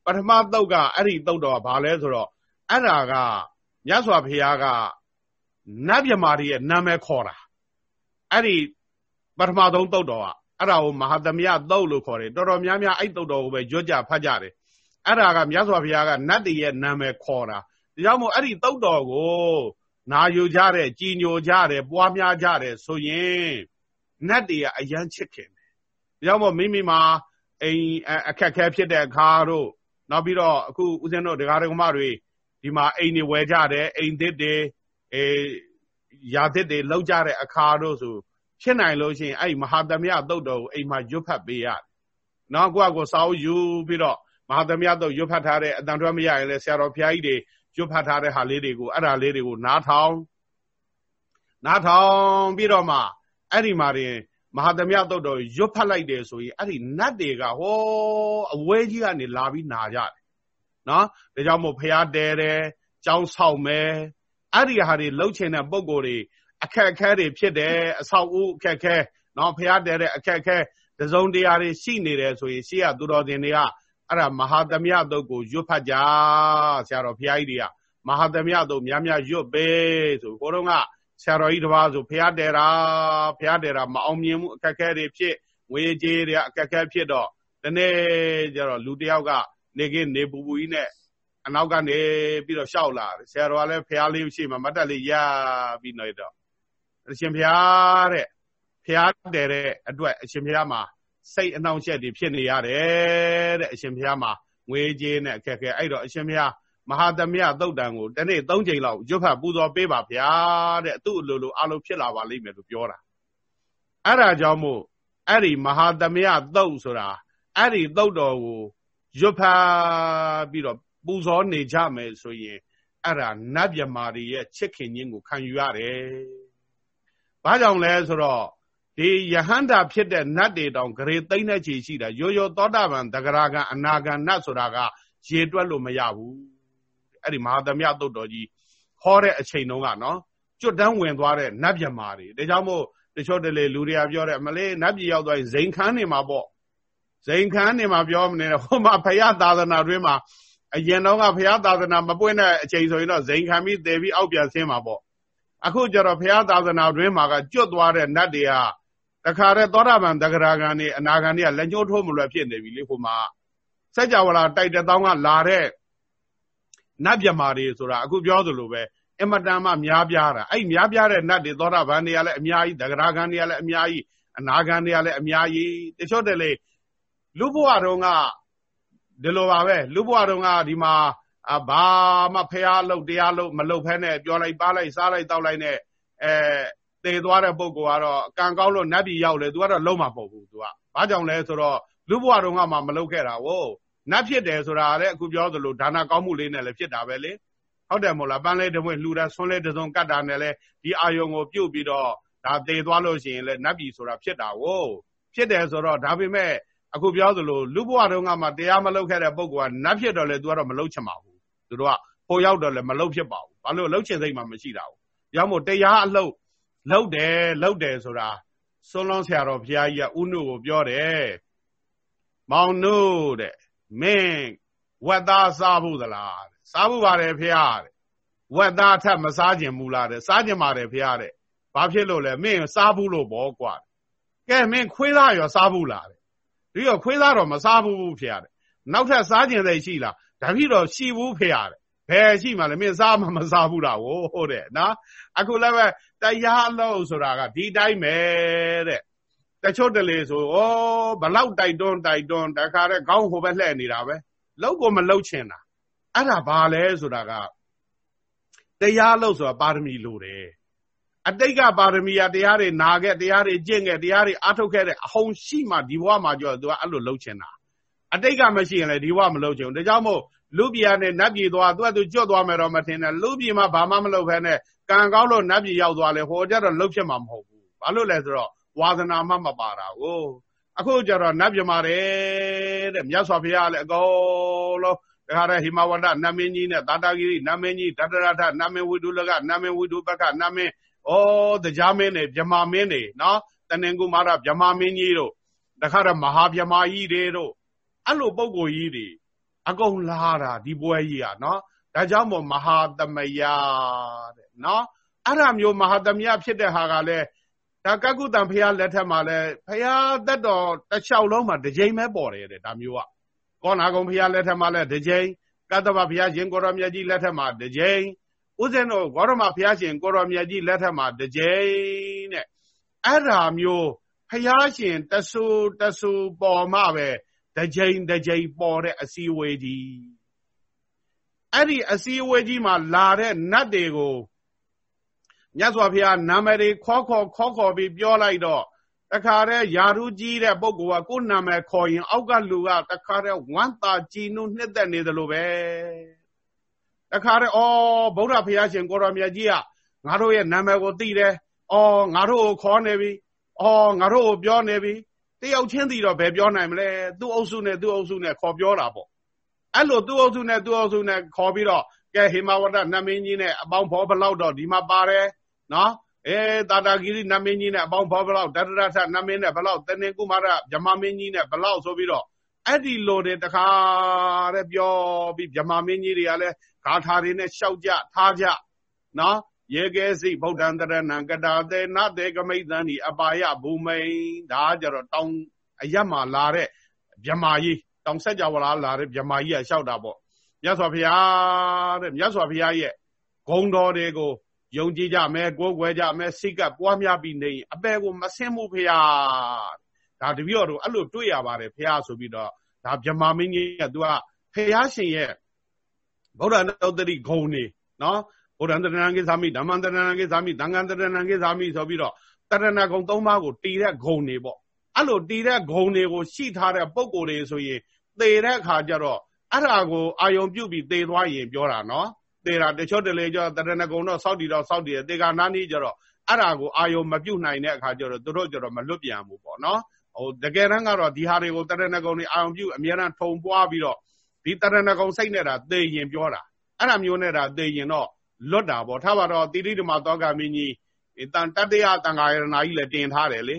ပထမသုတ်ကအဲ့ဒီသုတ်တော်ကဘာလဲဆိုတော့အဲ့ဒါကမြတ်စွာဘုရားကနတ်မြမာတွေရဲ့နာမည်ခေါ်တာအဲ့ဒီပထမဆုံးသုတ်တော်ကအဲ့ဒါကိုမဟာသမယသုတ်လို့ခေါ်တယ်တော်တော်များများအဲ့သုတ်တော်ကိုပဲရွတ်ကြဖတ်ကြတယ်အဲ့ဒါကမြတ်စွာဘုရားကနတ်တွေရဲ့နာမည်ခေါ်တာဒါကြောင့်မို့အဲ့ဒီသုတ်တော်ကိုနာယူကြတဲ့ကြည်ညိုကြတယ်ပွားများကြတယ်ဆိုရင်နတ်တွေကအယမ်းချစ်ခင်တယ်ဒါ ကြောင့်မို့မိမိမှာအိမ်အခက်ခဲဖြစ်တဲ့အခါတို့နောက်ပြီးတော့အခုဦးဇင်းတို့ဒကာဒကမတွေဒီမှာအိမ်တွေဝယ်ကြတယ်အိမ်သစ်တွေအေရာသစ်တွေလောက်ကြတဲ့အခါတို့ဆိုဖြစ်နိုင်လို့ရှိရင်အဲ့မဟာသမယသုတ်တော်ကိုအိမ်မှာရွတ်ဖတ်ပေးရတယ်။နောက်ကိုကကိုစာအုပ်ယူပြီးတော့မဟာသမယသုတ်ရွတ်ဖတ်ထားတဲ့အတန်ထွက်မရရင်လည်းဆရာတော်ဘုရားကြီးတွေရွတ်ဖတ်ထားတဲ့ဟာလေးတွေကိုအဲ့ဒါလေးတွေကိုနားထောင်နားထောင်ပြီးတော့မှအဲ့ဒီမှာတင် မဟာသမယသုတ်တော်ရွတ်ဖတ်လိုက်တယ်ဆိုရင်အဲ့ဒီနတ်တွေကဟောအဝဲကြီးကနေလာပြီးနာကြတယ်နော်ဒါကြောင့်မို့ဖះတဲတယ်ကြောင်းဆောက်မယ်အဲ့ဒီဟာတွေလှုပ်ချင်တဲ့ပုံကိုယ်တွေအခက်အခဲတွေဖြစ်တယ်အဆောက်အဦအခက်အခဲနော်ဖះတဲတဲ့အခက်အခဲတစုံတရာတွေရှိနေတယ်ဆိုရင်ရှေ့ကသူတော်စင်တွေကအဲ့ဒါမဟာသမယသုတ်ကိုရွတ်ဖတ်ကြဆရာတော်ဘုရားကြီးတွေကမဟာသမယသုတ်များများရွတ်ပေးဆိုကိုတော့က ဆရာတော်ကြီးတစ်ပါးဆိုဖះတဲတာဖះတဲတာမအောင်မြင်မှုအခက်အခဲတွေဖြစ်ငွေကြေးတွေအခက်အခဲဖြစ်တော့ဒီနေ့ကျတော့လူတယောက်ကနေကင်းနေပူပူကြီးနဲ့အနောက်ကနေပြီးတော့ရှောက်လာတယ်ဆရာတော်ကလည်းဖះလေးရှိမှမတ်တက်လေးရပြီးနေတော့အရှင်ဖះတဲ့ဖះတဲတဲ့အတွက်အရှင်ဖះမှာစိတ်အနှောင့်အယှက်တွေဖြစ်နေရတယ်တဲ့အရှင်ဘုရားမှာငွေကြေးနဲ့အခက်ခဲအဲ့တော့အရှင်ဘုရား မဟာသမယသုတ်တံကိုတနေ့၃ချိန်လောက်ရွတ်ဖတ်ပူဇော်ပေးပါဗျာတဲ့သူ့အလိုလိုအလုံးဖြစ်လာပါလိမ့်မယ်လို့ပြောတာအဲ့ဒါကြောင့်မို့အဲ့ဒီမဟာသမယသုတ်ဆိုတာအဲ့ဒီသုတ်တော်ကိုရွတ်ဖတ်ပြီးတော့ပူဇော်နေကြမယ်ဆိုရင်အဲ့ဒါနတ်မြမာတွေရဲ့ချစ်ခင်ခြင်းကိုခံယူရတယ်။ဘာကြောင့်လဲဆိုတော့ဒီယဟန္တာဖြစ်တဲ့နတ်တွေတောင်ဂရေသိမ့်တဲ့ခြေရှိတာရိုးရိုးသောတာပန်တဂရကံအနာဂံနတ်ဆိုတာကရေတွက်လို့မရဘူး အဲ့ဒီမဟာသမယသုတ်တော်ကြီးဟောတဲ့အချိန်တုန်းကနော်ကျွတ်တန်းဝင်သွားတဲ့နတ်မြမာတွေဒါကြောင့်မို့တချို့တလေလူတွေကပြောတယ်မလေးနတ်ပြည်ရောက်သွားရင်ဇိန်ခန်းနေမှာပေါ့ဇိန်ခန်းနေမှာပြောမနေဟိုမှာဖရာသာသနာတွင်မှာအရင်တော့ကဖရာသာသနာမပွင့်တဲ့အချိန်ဆိုရင်တော့ဇိန်ခံပြီးတည်ပြီးအောက်ပြန်ဆင်းမှာပေါ့အခုကျတော့ဖရာသာသနာတွင်မှာကကျွတ်သွားတဲ့နတ်တွေကတခါတည်းသောတာပန်တဂရာဂန်နေအနာဂန်တွေကလက်ညှိုးထိုးမလွယ်ဖြစ်နေပြီလေဟိုမှာစัจ java လာတိုက်တဲ့တောင်းကလာတဲ့ နတ်မြမာတွေဆိုတာအခုပြောသလိုပဲအမတန်မှများပြားတာအဲ့များပြားတဲ့နတ်တွေသောတာပန်တွေကလည်းအများကြီးတဂရာဂန်တွေကလည်းအများကြီးအနာဂန်တွေကလည်းအများကြီးတချို့တလေလူဘဝတုန်းကဒီလိုပါပဲလူဘဝတုန်းကဒီမှာအဘာမှဖះလို့တရားလို့မလုပ်ဖဲနဲ့ပြောလိုက်ပါလိုက်စားလိုက်တောက်လိုက်နဲ့အဲတည်သွားတဲ့ပုဂ္ဂိုလ်ကတော့ကံကောင်းလို့နတ်ပြည်ရောက်လေသူကတော့လုံးမှာမဟုတ်ဘူးသူကဘာကြောင့်လဲဆိုတော့လူဘဝတုန်းကမှမလုပ်ခဲ့တာဝို့ နတ်ဖြစ်တယ်ဆိုတာလည်းအခုပြောသလိုဒါနကောင်းမှုလေးနဲ့လည်းဖြစ်တာပဲလေဟုတ်တယ်မို့လားပန်းလေးတပွင့်လှူတာဆွန်းလေးတစုံကတ်တာနဲ့လည်းဒီအာယုံကိုပြုတ်ပြီးတော့ဒါတည်သွားလို့ရှိရင်လည်းနတ်ပြည်ဆိုတာဖြစ်တာဝို့ဖြစ်တယ်ဆိုတော့ဒါပေမဲ့အခုပြောသလိုလူဘဝတုန်းကမှတရားမလုပ်ခဲ့တဲ့ပုဂ္ဂိုလ်ကနတ်ဖြစ်တော့လေသူကတော့မလုပ်ချင်ပါဘူးသူတို့ကဟိုရောက်တော့လေမလုပ်ဖြစ်ပါဘူးဘာလို့လှုပ်ချင်စိတ်မှမရှိတာဘူးရောက်မို့တရားအလုပ်လှုပ်တယ်လှုပ်တယ်ဆိုတာစွန်းလုံးဆရာတော်ဘုရားကြီးကဥနုကိုပြောတယ်မောင်နုတဲ့ မင်းဝက်သားစားဖို့သလားစားဖို့ပါတယ်ဖះတဲ့ဝက်သားထပ်မစားကျင်ဘူးလားတဲ့စားကျင်ပါတယ်ဖះတဲ့ဘာဖြစ်လို့လဲမင်းစားဘူးလို့ဘောကွာကဲမင်းခွေးသားရောစားဘူးလားတဲ့ဒီရောခွေးသားတော့မစားဘူးဖះတဲ့နောက်ထပ်စားကျင်တဲ့ရှိလားဒါဖြစ်တော့ရှိဘူးဖះတဲ့ဘယ်ရှိမှလဲမင်းစားမှမစားဘူးလားဟုတ်တဲ့နော်အခုလည်းပဲတရားလို့ဆိုတာကဒီတိုင်းပဲတဲ့ တချို့တလေဆိုဩဘလောက်တိုက်တွန်းတိုက်တွန်းတခါတည်းခေါင်းဟိုဘက်လှည့်နေတာပဲလောက်ကိုမလောက်ချင်တာအဲ့ဒါဘာလဲဆိုတာကတရားလို့ဆိုတာပါရမီလိုတယ်အတိတ်ကပါရမီရတရားတွေနာခဲ့တရားတွေကျင့်ခဲ့တရားတွေအားထုတ်ခဲ့တဲ့အဟုန်ရှိမှဒီဘဝမှာကြောသူကအဲ့လိုလှုပ်ချင်တာအတိတ်ကမရှိရင်လည်းဒီဘဝမလှုပ်ချင်ဘူးဒါကြောင့်မို့လူပြည်နဲ့နတ်ပြည်သွားသူကသူကြွတ်သွားမယ်တော့မထင်နဲ့လူပြည်မှာဘာမှမလုပ်ဖဲနဲ့ကံကောင်းလို့နတ်ပြည်ရောက်သွားလဲဟိုကြတော့လှုပ်ဖြစ်မှာမဟုတ်ဘူးဘာလို့လဲဆိုတော့ ဝါသနာမှမပါတာကိုအခုကျတော့နတ်ပြည်မှာတဲ့မြတ်စွာဘုရားလည်းအကုန်လုံးဒါကြတဲ့ဟိမဝန္တနတ်မင်းကြီးနဲ့တာတာဂိရိနတ်မင်းကြီးတတရထနတ်မင်းဝိတုလကနတ်မင်းဝိတုပကနတ်မင်းဩတရားမင်းတွေဗြဟ္မာမင်းတွေနော်တဏ္ဍင်ကုမာရဗြဟ္မာမင်းကြီးတို့တခါတော့မဟာဗြဟ္မာကြီးတွေတို့အဲ့လိုပုံကိုကြီးတွေအကုန်လာတာဒီပွဲကြီးอ่ะเนาะဒါကြောင့်မို့မဟာသမယတဲ့เนาะအဲ့ဒါမျိုးမဟာသမယဖြစ်တဲ့ဟာကလည်း ဒါကကုတံဖះလက်ထက်မှာလည်းဖះသက်တော်တစ်လျှောက်လုံးမှာတစ်ကြိမ်ပဲပေါ်တယ်တဲ့ဒါမျိုးอ่ะကောနာကုံဖះလက်ထက်မှာလည်းတစ်ကြိမ်ကတ္တဗဖះရှင်ကိုရောမြတ်ကြီးလက်ထက်မှာတစ်ကြိမ်ဥစဉ်တို့ဂေါရမဖះရှင်ကိုရောမြတ်ကြီးလက်ထက်မှာတစ်ကြိမ်တဲ့အဲ့ဒါမျိုးဖះရှင်တဆူတဆူပေါ်မှပဲတစ်ကြိမ်တစ်ကြိမ်ပေါ်တဲ့အစည်းအဝေးကြီးအဲ့ဒီအစည်းအဝေးကြီးမှာလာတဲ့နတ်တွေကို မြတ်စွာဘုရားနာမည်တွေခေါ်ခေါ်ခေါ်ခေါ်ပြီးပြောလိုက်တော့တခါတည်းယာရုကြီးတဲ့ပုဂ္ဂိုလ်ကကိုယ်နာမည်ခေါ်ရင် အောက်ကလူကတခါတည်းဝမ်းသာကြည်နုနှစ်သက်နေသလိုပဲတခါတည်းဩဗုဒ္ဓဘုရားရှင်ကိုရောမြတ်ကြီးကငါတို့ရဲ့နာမည်ကိုသိတယ်ဩငါတို့ကိုခေါ်နေပြီဩငါတို့ကိုပြောနေပြီတယောက်ချင်းစီတော့ဘယ်ပြောနိုင်မလဲသူ့အုပ်စုနဲ့သူ့အုပ်စုနဲ့ခေါ်ပြောတာပေါ့အဲ့လိုသူ့အုပ်စုနဲ့သူ့အုပ်စုနဲ့ခေါ်ပြီးတော့ကဲဟေမဝတ္တနတ်မင်းကြီးနဲ့အပေါင်းဖော်ဘလောက်တော့ဒီမှာပါတယ် နော်အဲတာတာဂီရိနတ်မင်းကြီးနဲ့အပေါင်းဖော်ဘလောက်တတရထနတ်မင်းနဲ့ဘလောက်တနေကုမာရဗြဟ္မာမင်းကြီးနဲ့ဘလောက်ဆိုပြီးတော့အဲ့ဒီလိုတဲ့တခါတဲ့ပြောပြီးဗြဟ္မာမင်းကြီးတွေကလည်းဂါထာတွေနဲ့ရှောက်ကြထားကြနော်ယေကေစိဗုဒ္ဓံတရဏံကတာတေနတေကမိတ်တန်ဒီအပါယဘူမိန်ဒါကြတော့တောင်အရက်မှာလာတဲ့ဗြဟ္မာကြီးတောင်ဆက်ကြဝလာလာတဲ့ဗြဟ္မာကြီးကလျှောက်တာပေါ့မြတ်စွာဘုရားတဲ့မြတ်စွာဘုရားရဲ့ဂုံတော်တွေကို ယုံကြည်ကြမယ်ကိုးကွယ်ကြမယ်စိတ်ကပွားများပြီးနေအပေကိုမဆင်းမှုဘုရားဒါတပည့်တော်တို့အဲ့လိုတွေ့ရပါတယ်ဘုရားဆိုပြီးတော့ဒါဗြဟ္မာမင်းကြီးကသူကဘုရားရှင်ရဲ့ဗုဒ္ဓနုတ္တိဂုံနေနော်ဗုဒ္ဓံတရဏံကိသာမိဓမ္မံတရဏံကိသာမိသံဃံတရဏံကိသာမိဆိုပြီးတော့တရဏဂုံ၃ပါးကိုတည်တဲ့ဂုံနေပေါ့အဲ့လိုတည်တဲ့ဂုံတွေကိုရှိထားတဲ့ပုံကိုယ်တွေဆိုရင်သေတဲ့အခါကျတော့အဲ့ဒါကိုအာယုံပြုတ်ပြီးသေသွားရင်ပြောတာနော် သေတာတချို့တလေကျတော့တရဏဂုံတော့စောက်တည်တော့စောက်တည်တယ်သေကနာနီးကျတော့အဲ့ဒါကိုအာယုံမပြုတ်နိုင်တဲ့အခါကျတော့သူတို့ကျတော့မလွတ်ပြန်ဘူးပေါ့နော်ဟိုတကယ်တမ်းကတော့ဒီဟာတွေကိုတရဏဂုံတွေအာယုံပြုတ်အများအားထုံပွားပြီးတော့ဒီတရဏဂုံစိတ်နဲ့တာသေရင်ပြောတာအဲ့ဒါမျိုးနဲ့တာသေရင်တော့လွတ်တာပေါ့ထားပါတော့တိတိဓမ္မသောကမင်းကြီးတန်တတ္တယတန်ဃာယရဏကြီးလည်းတင်ထားတယ်လေ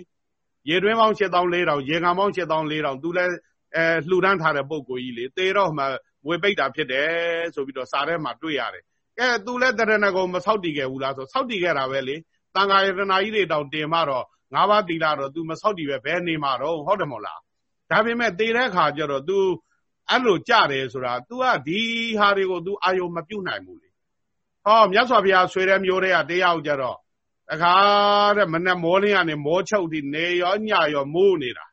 ရေတွင်းပေါင်း7400ရေကန်ပေါင်း7400သူလည်းအဲလှူဒန်းထားတဲ့ပုံကိုကြီးလေသေတော့မှ ဝေပိတ်တာဖြစ်တယ်ဆိုပြီးတော့စာထဲမှာတွေ့ရတယ်ကဲသူလည်းတရဏဂုံမဆောက်တည်ခဲ့ဘူးလားဆိုဆောက်တည်ခဲ့တာပဲလေတန်ဃာယရဏကြီးတွေတောင်တင်မှတော့ငါးပါးတီလာတော့ तू မဆောက်တည်ပဲဘယ်နေမှာတော့ဟုတ်တယ်မို့လားဒါပေမဲ့သေတဲ့ခါကျတော့ तू အဲ့လိုကြတယ်ဆိုတာ तू ကဒီဟာတွေကို तू အာယုံမပြုတ်နိုင်ဘူးလေဟောမြတ်စွာဘုရားဆွေတဲ့မျိုးတွေကတရားကြတော့တခါတဲ့မနဲ့မောလင်းကနေမောချုပ်ထိနေရောညရောမိုးနေတာ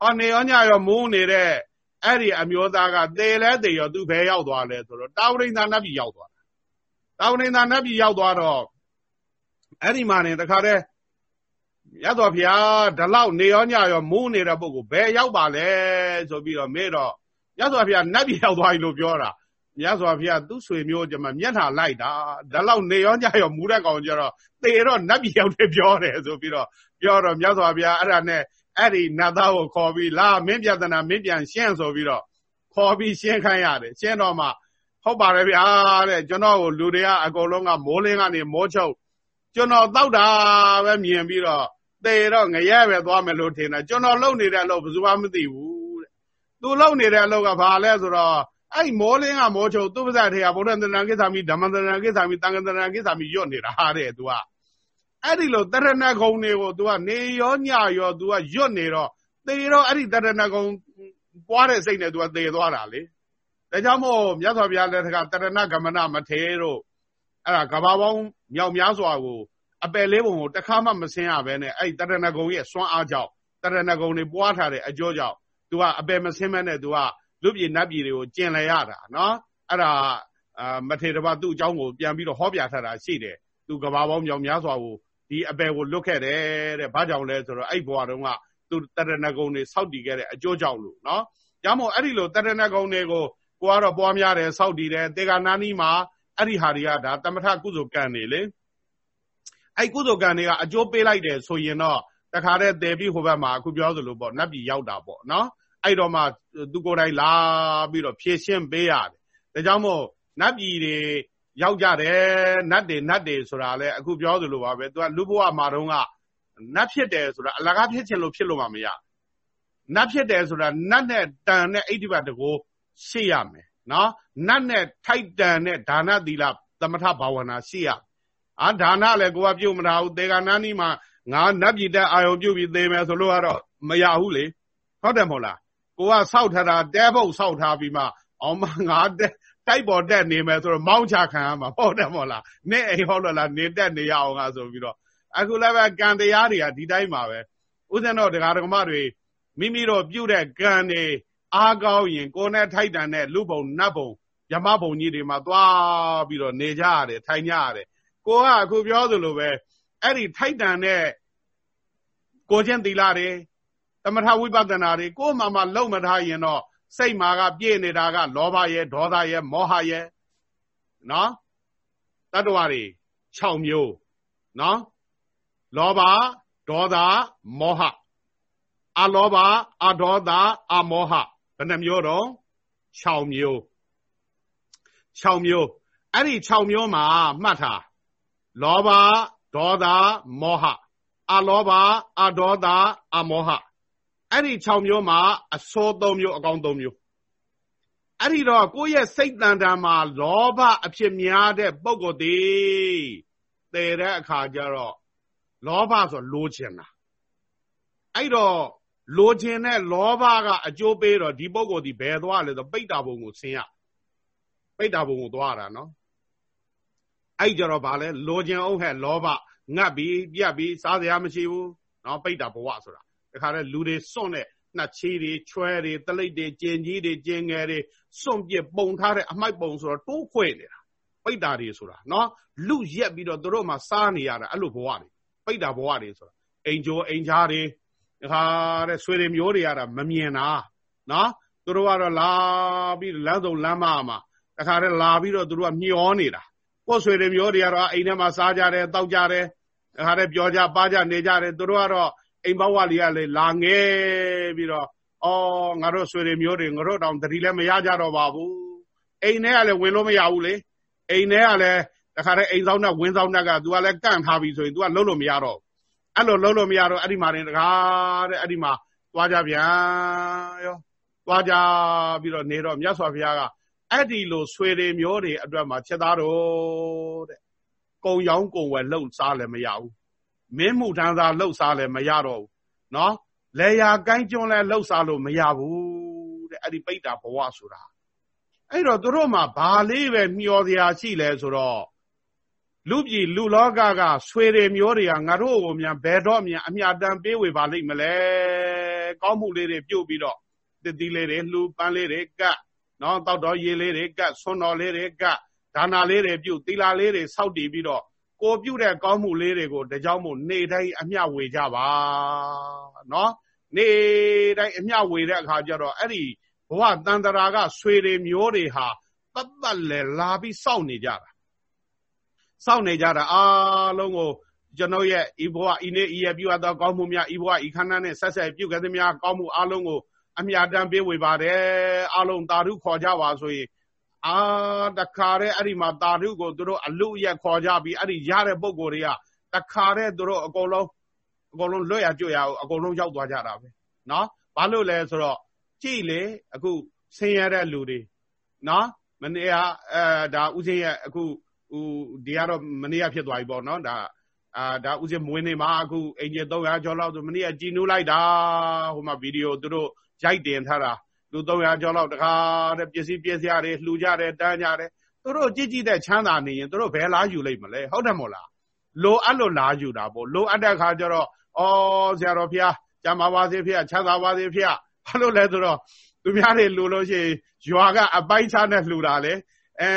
ဟောနေရောညရောမိုးနေတဲ့ အဲ့ဒီအမျိုးသားကသေလဲသေရောသူဘယ်ရောက်သွားလဲဆိုတော့တာဝရိန္ဒာနတ်ပြည်ရောက်သွားတာတာဝရိန္ဒာနတ်ပြည်ရောက်သွားတော့အဲ့ဒီမှာနေတခါတဲ့ရသော်ဖျားဒီလောက်နေရောညရောမိုးနေတဲ့ပုဂ္ဂိုလ်ဘယ်ရောက်ပါလဲဆိုပြီးတော့မေးတော့ရသော်ဖျားနတ်ပြည်ရောက်သွားပြီလို့ပြောတာမြတ်စွာဘုရားသူ့ဆွေမျိုးကြမှာမျက်နှာလိုက်တာဒါလောက်နေရောညရောမူတဲ့ကောင်ကြတော့သေတော့နတ်ပြည်ရောက်တယ်ပြောတယ်ဆိုပြီးတော့ပြောတော့မြတ်စွာဘုရားအဲ့ဒါနဲ့ အဲ့ဒီနတ်သားကိုခေါ်ပြီးလာမင်းပြဒနာမင်းပြန်ရှင်းဆိုပြီးတော့ခေါ်ပြီးရှင်းခိုင်းရတယ်ရှင်းတော့မှဟုတ်ပါတယ်ဗျာတဲ့ကျွန်တော်ကိုလူတွေကအကုန်လုံးကမိုးလင်းကနေမိုးချုပ်ကျွန်တော်တောက်တာပဲမြင်ပြီးတော့သေတော့ငရဲပဲသွားမယ်လို့ထင်တာကျွန်တော်လုံနေတဲ့အလုပ်ဘယ်သူမှမသိဘူးတဲ့သူလုံနေတဲ့အလုပ်ကဘာလဲဆိုတော့အဲ့မောလင်းကမောချုပ်သူပဇတ်ထေကဗုဒ္ဓတဏ္ဍကိသာမိဓမ္မတဏ္ဍကိသာမိတန်ခတဏ္ဍကိသာမိရွတ်နေတာဟာတဲ့ तू က အဲ့ဒီလိုတရဏဂုံတွေကို तू ကနေရောညရော तू ကရွတ်နေတော့သေတော့အဲ့ဒီတရဏဂုံပွားတဲ့စိတ်နဲ့ तू ကသေသွားတာလေဒါကြောင့်မို့မြတ်စွာဘုရားလက်ထက်ကတရဏဂမနမထေတို့အဲ့ဒါကဘာပေါင်းမြောက်များစွာကိုအပယ်လေးပုံကိုတခါမှမဆင်းရဘဲနဲ့အဲ့တရဏဂုံရဲ့စွမ်းအားကြောင့်တရဏဂုံတွေပွားထားတဲ့အကျိုးကြောင့် तू ကအပယ်မဆင်းမဲနဲ့ तू ကလူပြည်နတ်ပြည်တွေကိုကျင်လည်ရတာနော်အဲ့ဒါအာမထေရဘာသူ့အကြောင်းကိုပြန်ပြီးတော့ဟောပြထားတာရှိတယ်သူကဘာပေါင်းမြောင်များစွာကို ဒီအပယ်ကိုလွတ်ခဲ့တယ်တဲ့ဘာကြောင့်လဲဆိုတော့အဲ့ဘဝတုန်းကသူတရဏဂုံတွေစောက်တည်ခဲ့တဲ့အကျိုးကြောင့်လို့နော်ကြောင့်မို့အဲ့ဒီလိုတရဏဂုံတွေကိုကိုကတော့ပွားများတယ်စောက်တည်တယ်တေဂာနာနီမှာအဲ့ဒီဟာတွေကဒါတမထကုသိုလ်ကံတွေလေအဲ့ကုသိုလ်ကံတွေကအကျိုးပေးလိုက်တယ်ဆိုရင်တော့တခါတည်းတည်ပြီးဟိုဘက်မှာအခုပြောသလိုပေါ့နတ်ပြည်ရောက်တာပေါ့နော်အဲ့တော့မှသူကိုယ်တိုင်လာပြီးတော့ဖြည့်ရှင်းပေးရတယ်ဒါကြောင့်မို့နတ်ပြည်တွေ ရောက်ကြတယ်နတ်တွေနတ်တွေဆိုတာလဲအခုပြောသလိုပါပဲသူကလူဘဝမှာတုန်းကနတ်ဖြစ်တယ်ဆိုတာအလကားဖြစ်ခြင်းလို့ဖြစ်လို့မှမရနတ်ဖြစ်တယ်ဆိုတာနတ်နဲ့တန်နဲ့အိဋ္ဌိပတ်တကိုရှိရမယ်နော်နတ်နဲ့ထိုက်တန်နဲ့ဒါနသီလသမထဘာဝနာရှိရအာဒါနလည်းကိုကပြုတ်မထားဘူးတေဂာနာနီမှာငါနတ်ပြည်တက်အာယုံပြုတ်ပြီးသေမယ်ဆိုလို့ကတော့မရဘူးလေဟုတ်တယ်မဟုတ်လားကိုကစောက်ထားတာတဲဘုတ်စောက်ထားပြီးမှအောင်မငါ တိုက်ပေါ်တက်နေမယ်ဆိုတော့မောင်းချခံရမှာဟုတ်တယ်မို့လားနေအိမ်ဟုတ်လို့လားနေတက်နေရအောင်ကဆိုပြီးတော့အခုလည်းပဲကံတရားတွေကဒီတိုင်းပါပဲဥစဉ်တော့တရားဓမ္မတွေမိမိတို့ပြုတဲ့ကံတွေအားကောင်းရင်ကိုယ်နဲ့ထိုက်တန်တဲ့လူဘုံနတ်ဘုံယမဘုံကြီးတွေမှာသွားပြီးတော့နေကြရတယ်ထိုင်ကြရတယ်ကိုကအခုပြောသလိုပဲအဲ့ဒီထိုက်တန်တဲ့ကိုချင်းသီလတွေသမထဝိပဿနာတွေကိုမှမှလုံမထားရင်တော့ စိတ်မှာကပြည့်နေတာက လောဘရဲ့ဒေါသရဲ့မောဟရဲ့နော်တတ္တဝါတွေ6မျိုးနော်လောဘဒေါသမောဟအလောဘအဒေါသအမောဟဘယ်နှမျိုးတော့6မျိုး6မျိုးအဲ့ဒီ6မျိုးမှာမှတ်ထားလောဘဒေါသမောဟအလောဘအဒေါသအမောဟ အဲ့ဒီ6မျိုးမှာအစိုး3မျိုးအကောင်း3မျိုးအဲ့ဒီတော့ကိုယ့်ရဲ့စိတ်တန်တန်မှာလောဘအဖြစ်များတဲ့ပုံကိုယ်တည်တည်တဲ့အခါကျတော့လောဘဆိုလိုချင်တာအဲ့တော့လိုချင်တဲ့လောဘကအကျိုးပေးတော့ဒီပုံကိုယ်ဒီဘယ်သွားလဲဆိုပိဋ္ဌာဘုံကိုဆင်းရပိဋ္ဌာဘုံကိုသွားတာနော်အဲ့ကြတော့ဗာလဲလိုချင်အောင်ဟဲ့လောဘငတ်ပြီးပြက်ပြီးစားစရာမရှိဘူးနော်ပိဋ္ဌာဘဝဆိုတာတ ခါတည်းလူတွေစွန့်တဲ့နှချီးတွေချွဲတွေတလိပ်တွေကျင်ကြီးတွေကျင်ငယ်တွေစွန့်ပြပုံထားတဲ့အမိုက်ပုံဆိုတော့တိုးခွေနေတာပိဋ္ဌာတွေဆိုတာနော်လူရက်ပြီးတော့တို့မှစားနေရတာအဲ့လိုဘဝတွေပိဋ္ဌာဘဝတွေဆိုတာအိမ်ကျိုးအိမ်ချားတွေတခါတဲ့ဆွေတွေမျိုးတွေရတာမမြင်တာနော်သူတို့ကတော့လာပြီးလမ်းစုံလမ်းမမှာတခါတည်းလာပြီးတော့သူတို့ကမျောနေတာကိုယ်ဆွေတွေမျိုးတွေကတော့အိမ်ထဲမှာစားကြတယ်တောက်ကြတယ်တခါတည်းပြောကြပါကြနေကြတယ်သူတို့ကတော့ အိမ်ဘဝလေးကလေလာငဲပြီးတော့အော်ငါတို့ဆွေတွေမျိုးတွေငါတို့တောင်တတိလည်းမရကြတော့ပါဘူးအိမ်ထဲကလည်းဝင်လို့မရဘူးလေအိမ်ထဲကလည်းတခါတည်းအိမ်ဆောင်နဲ့ဝင်းဆောင်နဲ့က तू ကလည်းကန့်ထားပြီဆိုရင် तू ကလှုပ်လို့မရတော့အဲ့လိုလှုပ်လို့မရတော့အဲ့ဒီမှာတင်တခါတဲ့အဲ့ဒီမှာသွားကြပြန်ရောသွားကြပြီးတော့နေတော့မြတ်စွာဘုရားကအဲ့ဒီလိုဆွေတွေမျိုးတွေအတွက်မှာချက်သားတော့တဲ့ကုံရောင်းကုံဝယ်လှုပ်စားလည်းမရဘူး မင်းမှုထမ်းစားလှုပ်စားလည်းမရတော့ဘူးနော်လေယာကိုင်းကျွန်းလဲလှုပ်စားလို့မရဘူးတဲ့အဲ့ဒီပိဋ္ဌာဘဝဆိုတာအဲ့တော့သူတို့မှာဘာလေးပဲမျောစရာရှိလဲဆိုတော့လူပြည်လူလောကကဆွေတွေမျိုးတွေကငါတို့ကိုမြန်ဘယ်တော့မြန်အမြတမ်းပေးဝေပါလိမ့်မလဲကောင်းမှုလေးတွေပြုတ်ပြီးတော့တတိလေးတွေလှူပန်းလေးတွေကတ်နော်တောက်တော်ရေလေးတွေကတ်ဆွန်းတော်လေးတွေကတ်ဒါနာလေးတွေပြုတ်သီလာလေးတွေစောက်တည်ပြီးတော့ ကိုပြုတ်တဲ့ကောင်းမှုလေးတွေကိုတကြောင်မို့နေတိုင်းအမျှဝေကြပါနော်နေတိုင်းအမျှဝေတဲ့အခါကျတော့အဲ့ဒီဘဝတန်တရာကဆွေတွေမျိုးတွေဟာပတ်ပတ်လဲလာပြီးစောင့်နေကြတာစောင့်နေကြတာအားလုံးကိုကျွန်ုပ်ရဲ့ဤဘဝဤနေ့ဤရပြုအပ်သောကောင်းမှုများဤဘဝဤခန္ဓာနဲ့ဆက်ဆက်ပြုခဲ့သမျှကောင်းမှုအားလုံးကိုအမြတ်တမ်းပေးဝေပါတယ်အားလုံးတာဓုခေါ်ကြပါဆိုရင် အာတခါတည်းအဲ့ဒီမှာတာဓုကိုသူတို့အလုရက်ခေါ်ကြပြီးအဲ့ဒီရတဲ့ပုံကိုယ်တွေကတခါတည်းသူတို့အကုန်လုံးအကုန်လုံးလွတ်ရကြွရအောင်အကုန်လုံးရောက်သွားကြတာပဲနော်ဘာလို့လဲဆိုတော့ကြည့်လေအခုဆင်းရဲတဲ့လူတွေနော်မနေ့ကအဲဒါဥစဉ်ရဲ့အခုဟိုဒီကတော့မနေ့ကဖြစ်သွားပြီပေါ့နော်ဒါအာဒါဥစဉ်မွေးနေမှာအခုအင်ဂျင်300ကျော်လောက်ဆိုမနေ့ကကြည်နူးလိုက်တာဟိုမှာဗီဒီယိုသူတို့ရိုက်တင်ထားတာ လူ300ကျော်လောက်တခါတဲ့ပစ္စည်းပစ္စည်းတွေလှူကြတယ်တန်းကြတယ်သူတို့ကြည့်ကြည့်တဲ့ချမ်းသာနေရင်သူတို့ဘယ်လားယူလိုက်မလဲဟုတ်တယ်မို့လားလိုအပ်လို့လားယူတာပေါ့လိုအပ်တဲ့ခါကျတော့ဩဆရာတော်ဖျားကျမ်းပါပါစေဖျားချမ်းသာပါစေဖျားဘာလို့လဲဆိုတော့သူများတွေလူလို့ရှိရင်ရွာကအပိုက်ချနဲ့လှူတာလေအဲ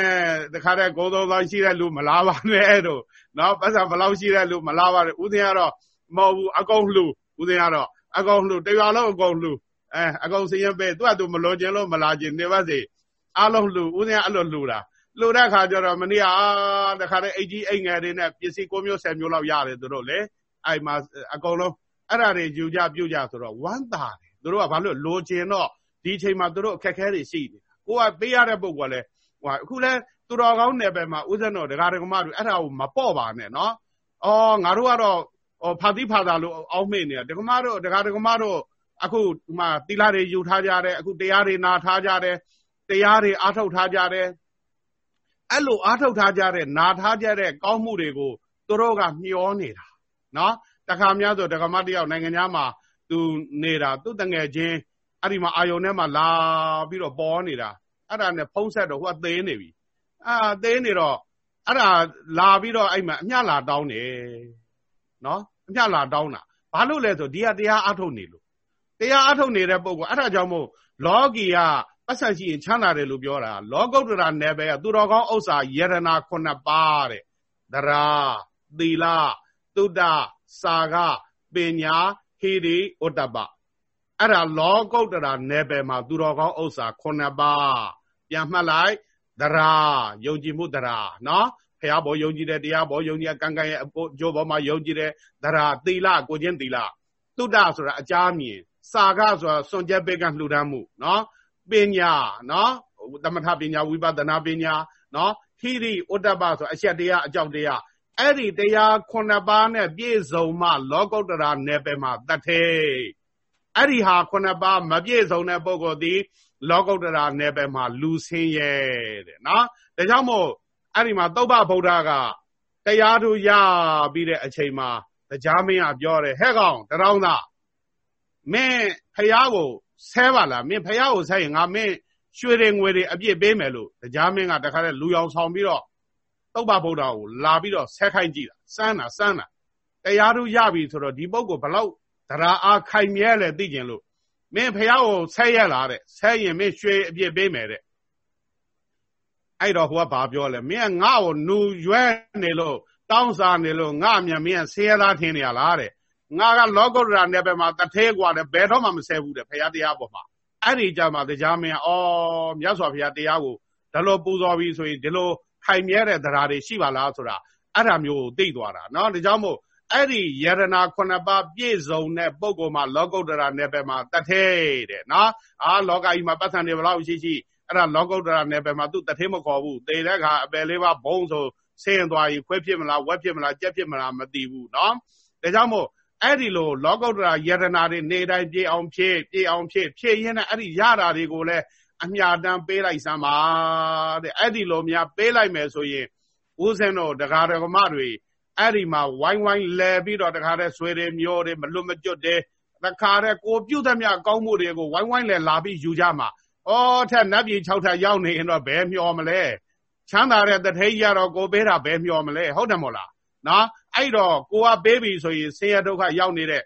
တခါတည်းကိုသုံးသောရှိတဲ့လူမလားပါနဲ့တို့နော်ပတ်စံဘလောက်ရှိတဲ့လူမလားပါနဲ့ဦးသိန်းကတော့မဟုတ်ဘူးအကုန်လှူဦးသိန်းကတော့အကုန်လှူတရွာလုံးအကုန်လှူ အဲအကုန်စရင်ပဲသူကသူမလွန်ကျင်လို့မလာကျင်နေပါစေအားလုံးလှူဦးသိန်းအဲ့လိုလှူတာလှူတဲ့ခါကျတော့မနေ့ကအာတခါတည်းအိတ်ကြီးအိတ်ငယ်တွေနဲ့ပစ္စည်းကိုမျိုး10မျိုးလောက်ရတယ်သူတို့လေအဲ့မှာအကုန်လုံးအဲ့ဒါတွေယူကြပြုတ်ကြဆိုတော့ဝမ်းသာတယ်သူတို့ကဘာလို့လိုချင်တော့ဒီချိန်မှာသူတို့အခက်ခဲတွေရှိနေတာကိုကပေးရတဲ့ပုဂ္ဂိုလ်ကလည်းဟိုအခုလဲသူတော်ကောင်းနယ်ပယ်မှာဥဇဏတော်ဒကာဒကမတို့အဲ့ဒါကိုမပေါ့ပါနဲ့နော်အော်ငါတို့ကတော့ဟောဖာတိဖာသာလို့အောင်းမေ့နေတာဒကမတို့ဒကာဒကမတို့ အခုဒီမှာသီလတွေယူထားကြတယ်အခုတရားတွေနာထားကြတယ်တရားတွေအားထုတ်ထားကြတယ်အဲ့လိုအားထုတ်ထားကြတဲ့နာထားကြတဲ့ကောင်းမှုတွေကိုသူတို့ကမျောနေတာနော်တခါများဆိုဒကမတယောက်နိုင်ငံသားမှာသူနေတာသူတငယ်ချင်းအဲ့ဒီမှာအာယုန်ထဲမှာလာပြီးတော့ပေါ်နေတာအဲ့ဒါနဲ့ဖုံးဆက်တော့ဟိုကသေးနေပြီအာသေးနေတော့အဲ့ဒါလာပြီးတော့အဲ့မှာအမျှလာတောင်းတယ်နော်အမျှလာတောင်းတာဘာလို့လဲဆိုဒီကတရားအထုတ်နေလို့ တရားအထုတ်နေတဲ့ပုံကအဲ့ဒါကြောင့်မို့လောကီကပတ်စံရှိရင်ချမ်းသာတယ်လို့ပြောတာလောကုတ္တရာနယ်ပယ်ကသူတော်ကောင်းဥစ္စာယရနာခုနှစ်ပါးတဲ့သရာသီလသုဒ္ဓစာကပညာဟိရိဥတ္တပအဲ့ဒါလောကုတ္တရာနယ်ပယ်မှာသူတော်ကောင်းဥစ္စာ9ပါးပြန်မှတ်လိုက်သရာယုံကြည်မှုသရာနော်ဖះဘောယုံကြည်တဲ့တရားဘောယုံကြည်ကံကံရဲ့အကျိုးဘောမှာယုံကြည်တဲ့သရာသီလကိုချင်းသီလသုဒ္ဓဆိုတာအကြားမြင် စာကဆိုတာစွန့်ကြဲပေကလှူဒန်းမှုနော်ပညာနော်သမထပညာဝိပဿနာပညာနော်ဟိရိဥတ္တပဆိုအချက်တရားအကြောက်တရားအဲ့ဒီတရားခုနှစ်ပါးနဲ့ပြည့်စုံမှလောကုတ္တရာနယ်ပယ်မှာတထေအဲ့ဒီဟာခုနှစ်ပါးမပြည့်စုံတဲ့ပုဂ္ဂိုလ်သည်လောကုတ္တရာနယ်ပယ်မှာလူဆင်းရဲတဲ့နော်ဒါကြောင့်မို့အဲ့ဒီမှာသုဗ္ဗဗုဒ္ဓကတရားသူရပြီးတဲ့အချိန်မှာတရားမင်းကပြောတယ်ဟဲ့ကောင်တရောင်းသား မင်းဖះကိုဆဲပါလားမင်းဖះကိုဆဲရင်ငါမင်းရွှေတွေငွေတွေအပြစ်ပေးမယ်လို့တရားမင်းကတခါတည်းလူရောင်ဆောင်ပြီးတော့သုဗ္ဗဗုဒ္ဓကိုလာပြီးတော့ဆဲခိုင်းကြည့်တာစမ်းတာစမ်းတာတရားသူရပြီဆိုတော့ဒီပုဂ္ဂိုလ်ဘလောက်တရားအားခိုင်မြဲလဲသိကျင်လို့မင်းဖះကိုဆဲရလာတဲ့ဆဲရင်မင်းရွှေအပြစ်ပေးမယ်တဲ့အဲ့တော့ဟိုကဘာပြောလဲမင်းကငါ့ကိုနူရွဲနေလို့တောင်းစားနေလို့ငါအမြန်မင်းဆဲရလားထင်နေရလားတဲ့ ငါကလောကုတ္တရာနယ်ပယ်မှာတထဲกว่าတယ်ဘယ်တော့မှမဆဲဘူးတဲ့ဖះတရားပေါ်မှာအဲ့ဒီကြမှာတရားမင်းအော်မြတ်စွာဘုရားတရားကိုဒါလိုပူဇော်ပြီးဆိုရင်ဒီလိုခိုင်မြဲတဲ့တရားတွေရှိပါလားဆိုတာအဲ့ဒါမျိုးကိုသိသွားတာเนาะဒါကြောင့်မို့အဲ့ဒီယရနာခုနှစ်ပါးပြည့်စုံတဲ့ပုဂ္ဂိုလ်မှာလောကုတ္တရာနယ်ပယ်မှာတထဲတဲ့နော်အာလောကကြီးမှာပတ်စံတွေဘယ်လောက်ရှိရှိအဲ့ဒါလောကုတ္တရာနယ်ပယ်မှာသူတထဲမခေါ်ဘူးသေတဲ့ခါအပယ်လေးပါဘုံဆိုဆင်းသွားရင်ခွဲဖြစ်မလားဝက်ဖြစ်မလားကြက်ဖြစ်မလားမသိဘူးနော်ဒါကြောင့်မို့ အဲ့ဒီလိုလောကုတ္တရာယရနာတွေနေတိုင်းပြေအောင်ဖြည့်ပြေအောင်ဖြည့်ဖြည့်ရင်းနဲ့အဲ့ဒီရတာတွေကိုလည်းအမြတမ်းပေးလိုက်စမ်းပါတဲ့အဲ့ဒီလိုများပေးလိုက်မယ်ဆိုရင်ဦးဇင်းတို့ဒကာဒကမတွေအဲ့ဒီမှာဝိုင်းဝိုင်းလဲပြီးတော့တခါတည်းဆွေတွေမျိုးတွေမလွတ်မကျွတ်တယ်တခါတည်းကိုပြုတ်သမျှကောင်းမှုတွေကိုဝိုင်းဝိုင်းလဲလာပြီးယူကြမှာဩထက်နတ်ပြည်6ထပ်ရောက်နေရင်တော့ဘယ်မျောမလဲချမ်းသာတဲ့တထိတ်ရတော့ကိုပေးတာဘယ်မျောမလဲဟုတ်တယ်မို့လားနော် အဲ့တော့ကိုကပေးပြီဆိုရင်ဆင်းရဲဒုက္ခရောက်နေတဲ့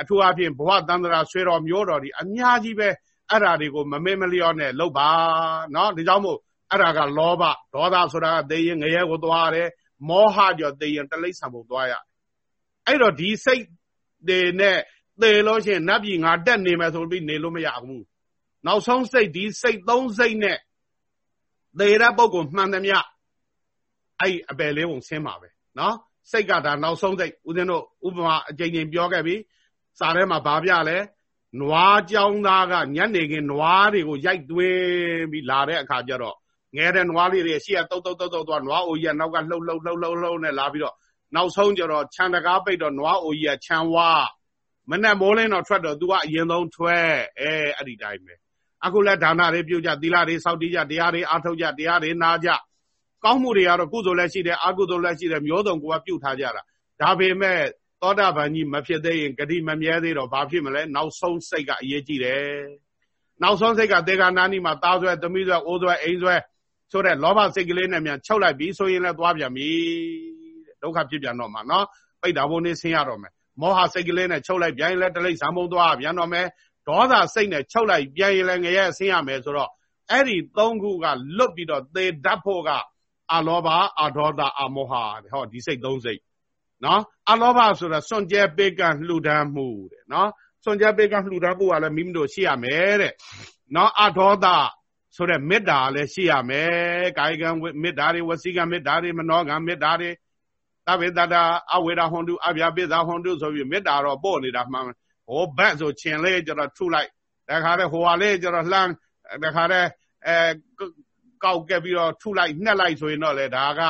အထူးအဖြင့်ဘဝတန္တရာဆွေတော်မျိုးတော်ဒီအများကြီးပဲအဲ့ဓာတွေကိုမမေ့မလျော့နဲ့လုပ်ပါနော်ဒီကြောင့်မို့အဲ့ဒါကလောဘဒေါသဆိုတာကသိရင်ငရဲကိုသွားတယ်မောဟကြောသိရင်တလိษံဖို့သွားရအဲ့တော့ဒီစိတ်တွေနဲ့သေလို့ရှိရင်နတ်ပြည်ငါတက်နေမယ်ဆိုပြီးနေလို့မရဘူးနောက်ဆုံးစိတ်ဒီစိတ်သုံးစိတ်နဲ့သေတဲ့ပုဂ္ဂိုလ်မှန်သမျှအဲ့အပယ်လေးပုံဆင်းပါပဲနော် စိတ်ကဒါနောက်ဆုံးစိတ်ဦးဇင်းတို့ဥပမာအကြိမ်ကြိမ်ပြောခဲ့ပြီစာထဲမှာဗာပြလဲနွားကြောင်းသားကညနေခင်းနွားတွေကိုရိုက်သွင်းပြီးလာတဲ့အခါကျတော့ငဲတဲ့နွားလေးတွေရှေ့ကတုတ်တုတ်တုတ်တုတ်သွားနွားအိုကြီးကနောက်ကလှုပ်လှုပ်လှုပ်လှုပ်လှုပ်နဲ့လာပြီးတော့နောက်ဆုံးကျတော့ခြံတကားပိတ်တော့နွားအိုကြီးကခြံဝါမနဲ့မိုးလင်းတော့ထွက်တော့ तू ကအရင်ဆုံးထွက်အဲအဲ့ဒီတိုင်းပဲအခုလဲဒါနတွေပြုကြသီလတွေစောင့်တည်ကြတရားတွေအားထုတ်ကြတရားတွေနာကြ ကောင်းမှုတွေကတော့ကုသိုလ်လည်းရှိတယ်အကုသိုလ်လည်းရှိတယ်မျိုးစုံကိုကပြုထားကြတာဒါပေမဲ့သောတာပန်ကြီးမဖြစ်သေးရင်ဂတိမမြဲသေးတော့ဘာဖြစ်မလဲနောက်ဆုံးစိတ်ကအရေးကြီးတယ်နောက်ဆုံးစိတ်ကတေဂာနာနီမှာသားဆွဲသမီးဆွဲအိုးဆွဲအိမ်ဆွဲဆိုတဲ့လောဘစိတ်ကလေးနဲ့မြန်ချုပ်လိုက်ပြီဆိုရင်လည်းသွားပြန်ပြီဒုက္ခဖြစ်ပြန်တော့မှာနော်ပိတ်တာဘုံနေဆင်းရတော့မယ်မောဟစိတ်ကလေးနဲ့ချုပ်လိုက်ပြန်ရင်လည်းတလိษံဘုံသွားပြန်တော့မယ်ဒေါသစိတ်နဲ့ချုပ်လိုက်ပြန်ရင်လည်းငရဲဆင်းရမယ်ဆိုတော့အဲ့ဒီသုံးခုကလွတ်ပြီးတော့သေတတ်ဖို့က အလောဘအဒေါသအမောဟဟောဒီစိတ်သုံးစိတ်နော်အလောဘဆိုတာစွန့်ကြဲပေကံလှူဒန်းမှုတဲ့နော်စွန့်ကြဲပေကံလှူဒန်းမှုကလည်းမိမိတို့ရှိရမယ်တဲ့နော်အဒေါသဆိုတဲ့မေတ္တာလည်းရှိရမယ်ကာယကံမေတ္တာတွေဝစီကံမေတ္တာတွေမနောကံမေတ္တာတွေသဗ္ဗေတ္တာအဝေဒဟွန်တုအဗျာပိသဟွန်တုဆိုပြီးမေတ္တာတော့ပို့နေတာမှန်ဟောဘတ်ဆိုခြင်လေးကျတော့ထုလိုက်တခါတည်းဟိုဟာလေးကျတော့လှမ်းတခါတည်းအဲ ကောက်ကက်ပြီးတော့ထုလိုက်နှက်လိုက်ဆိုရင်တော့လေဒါက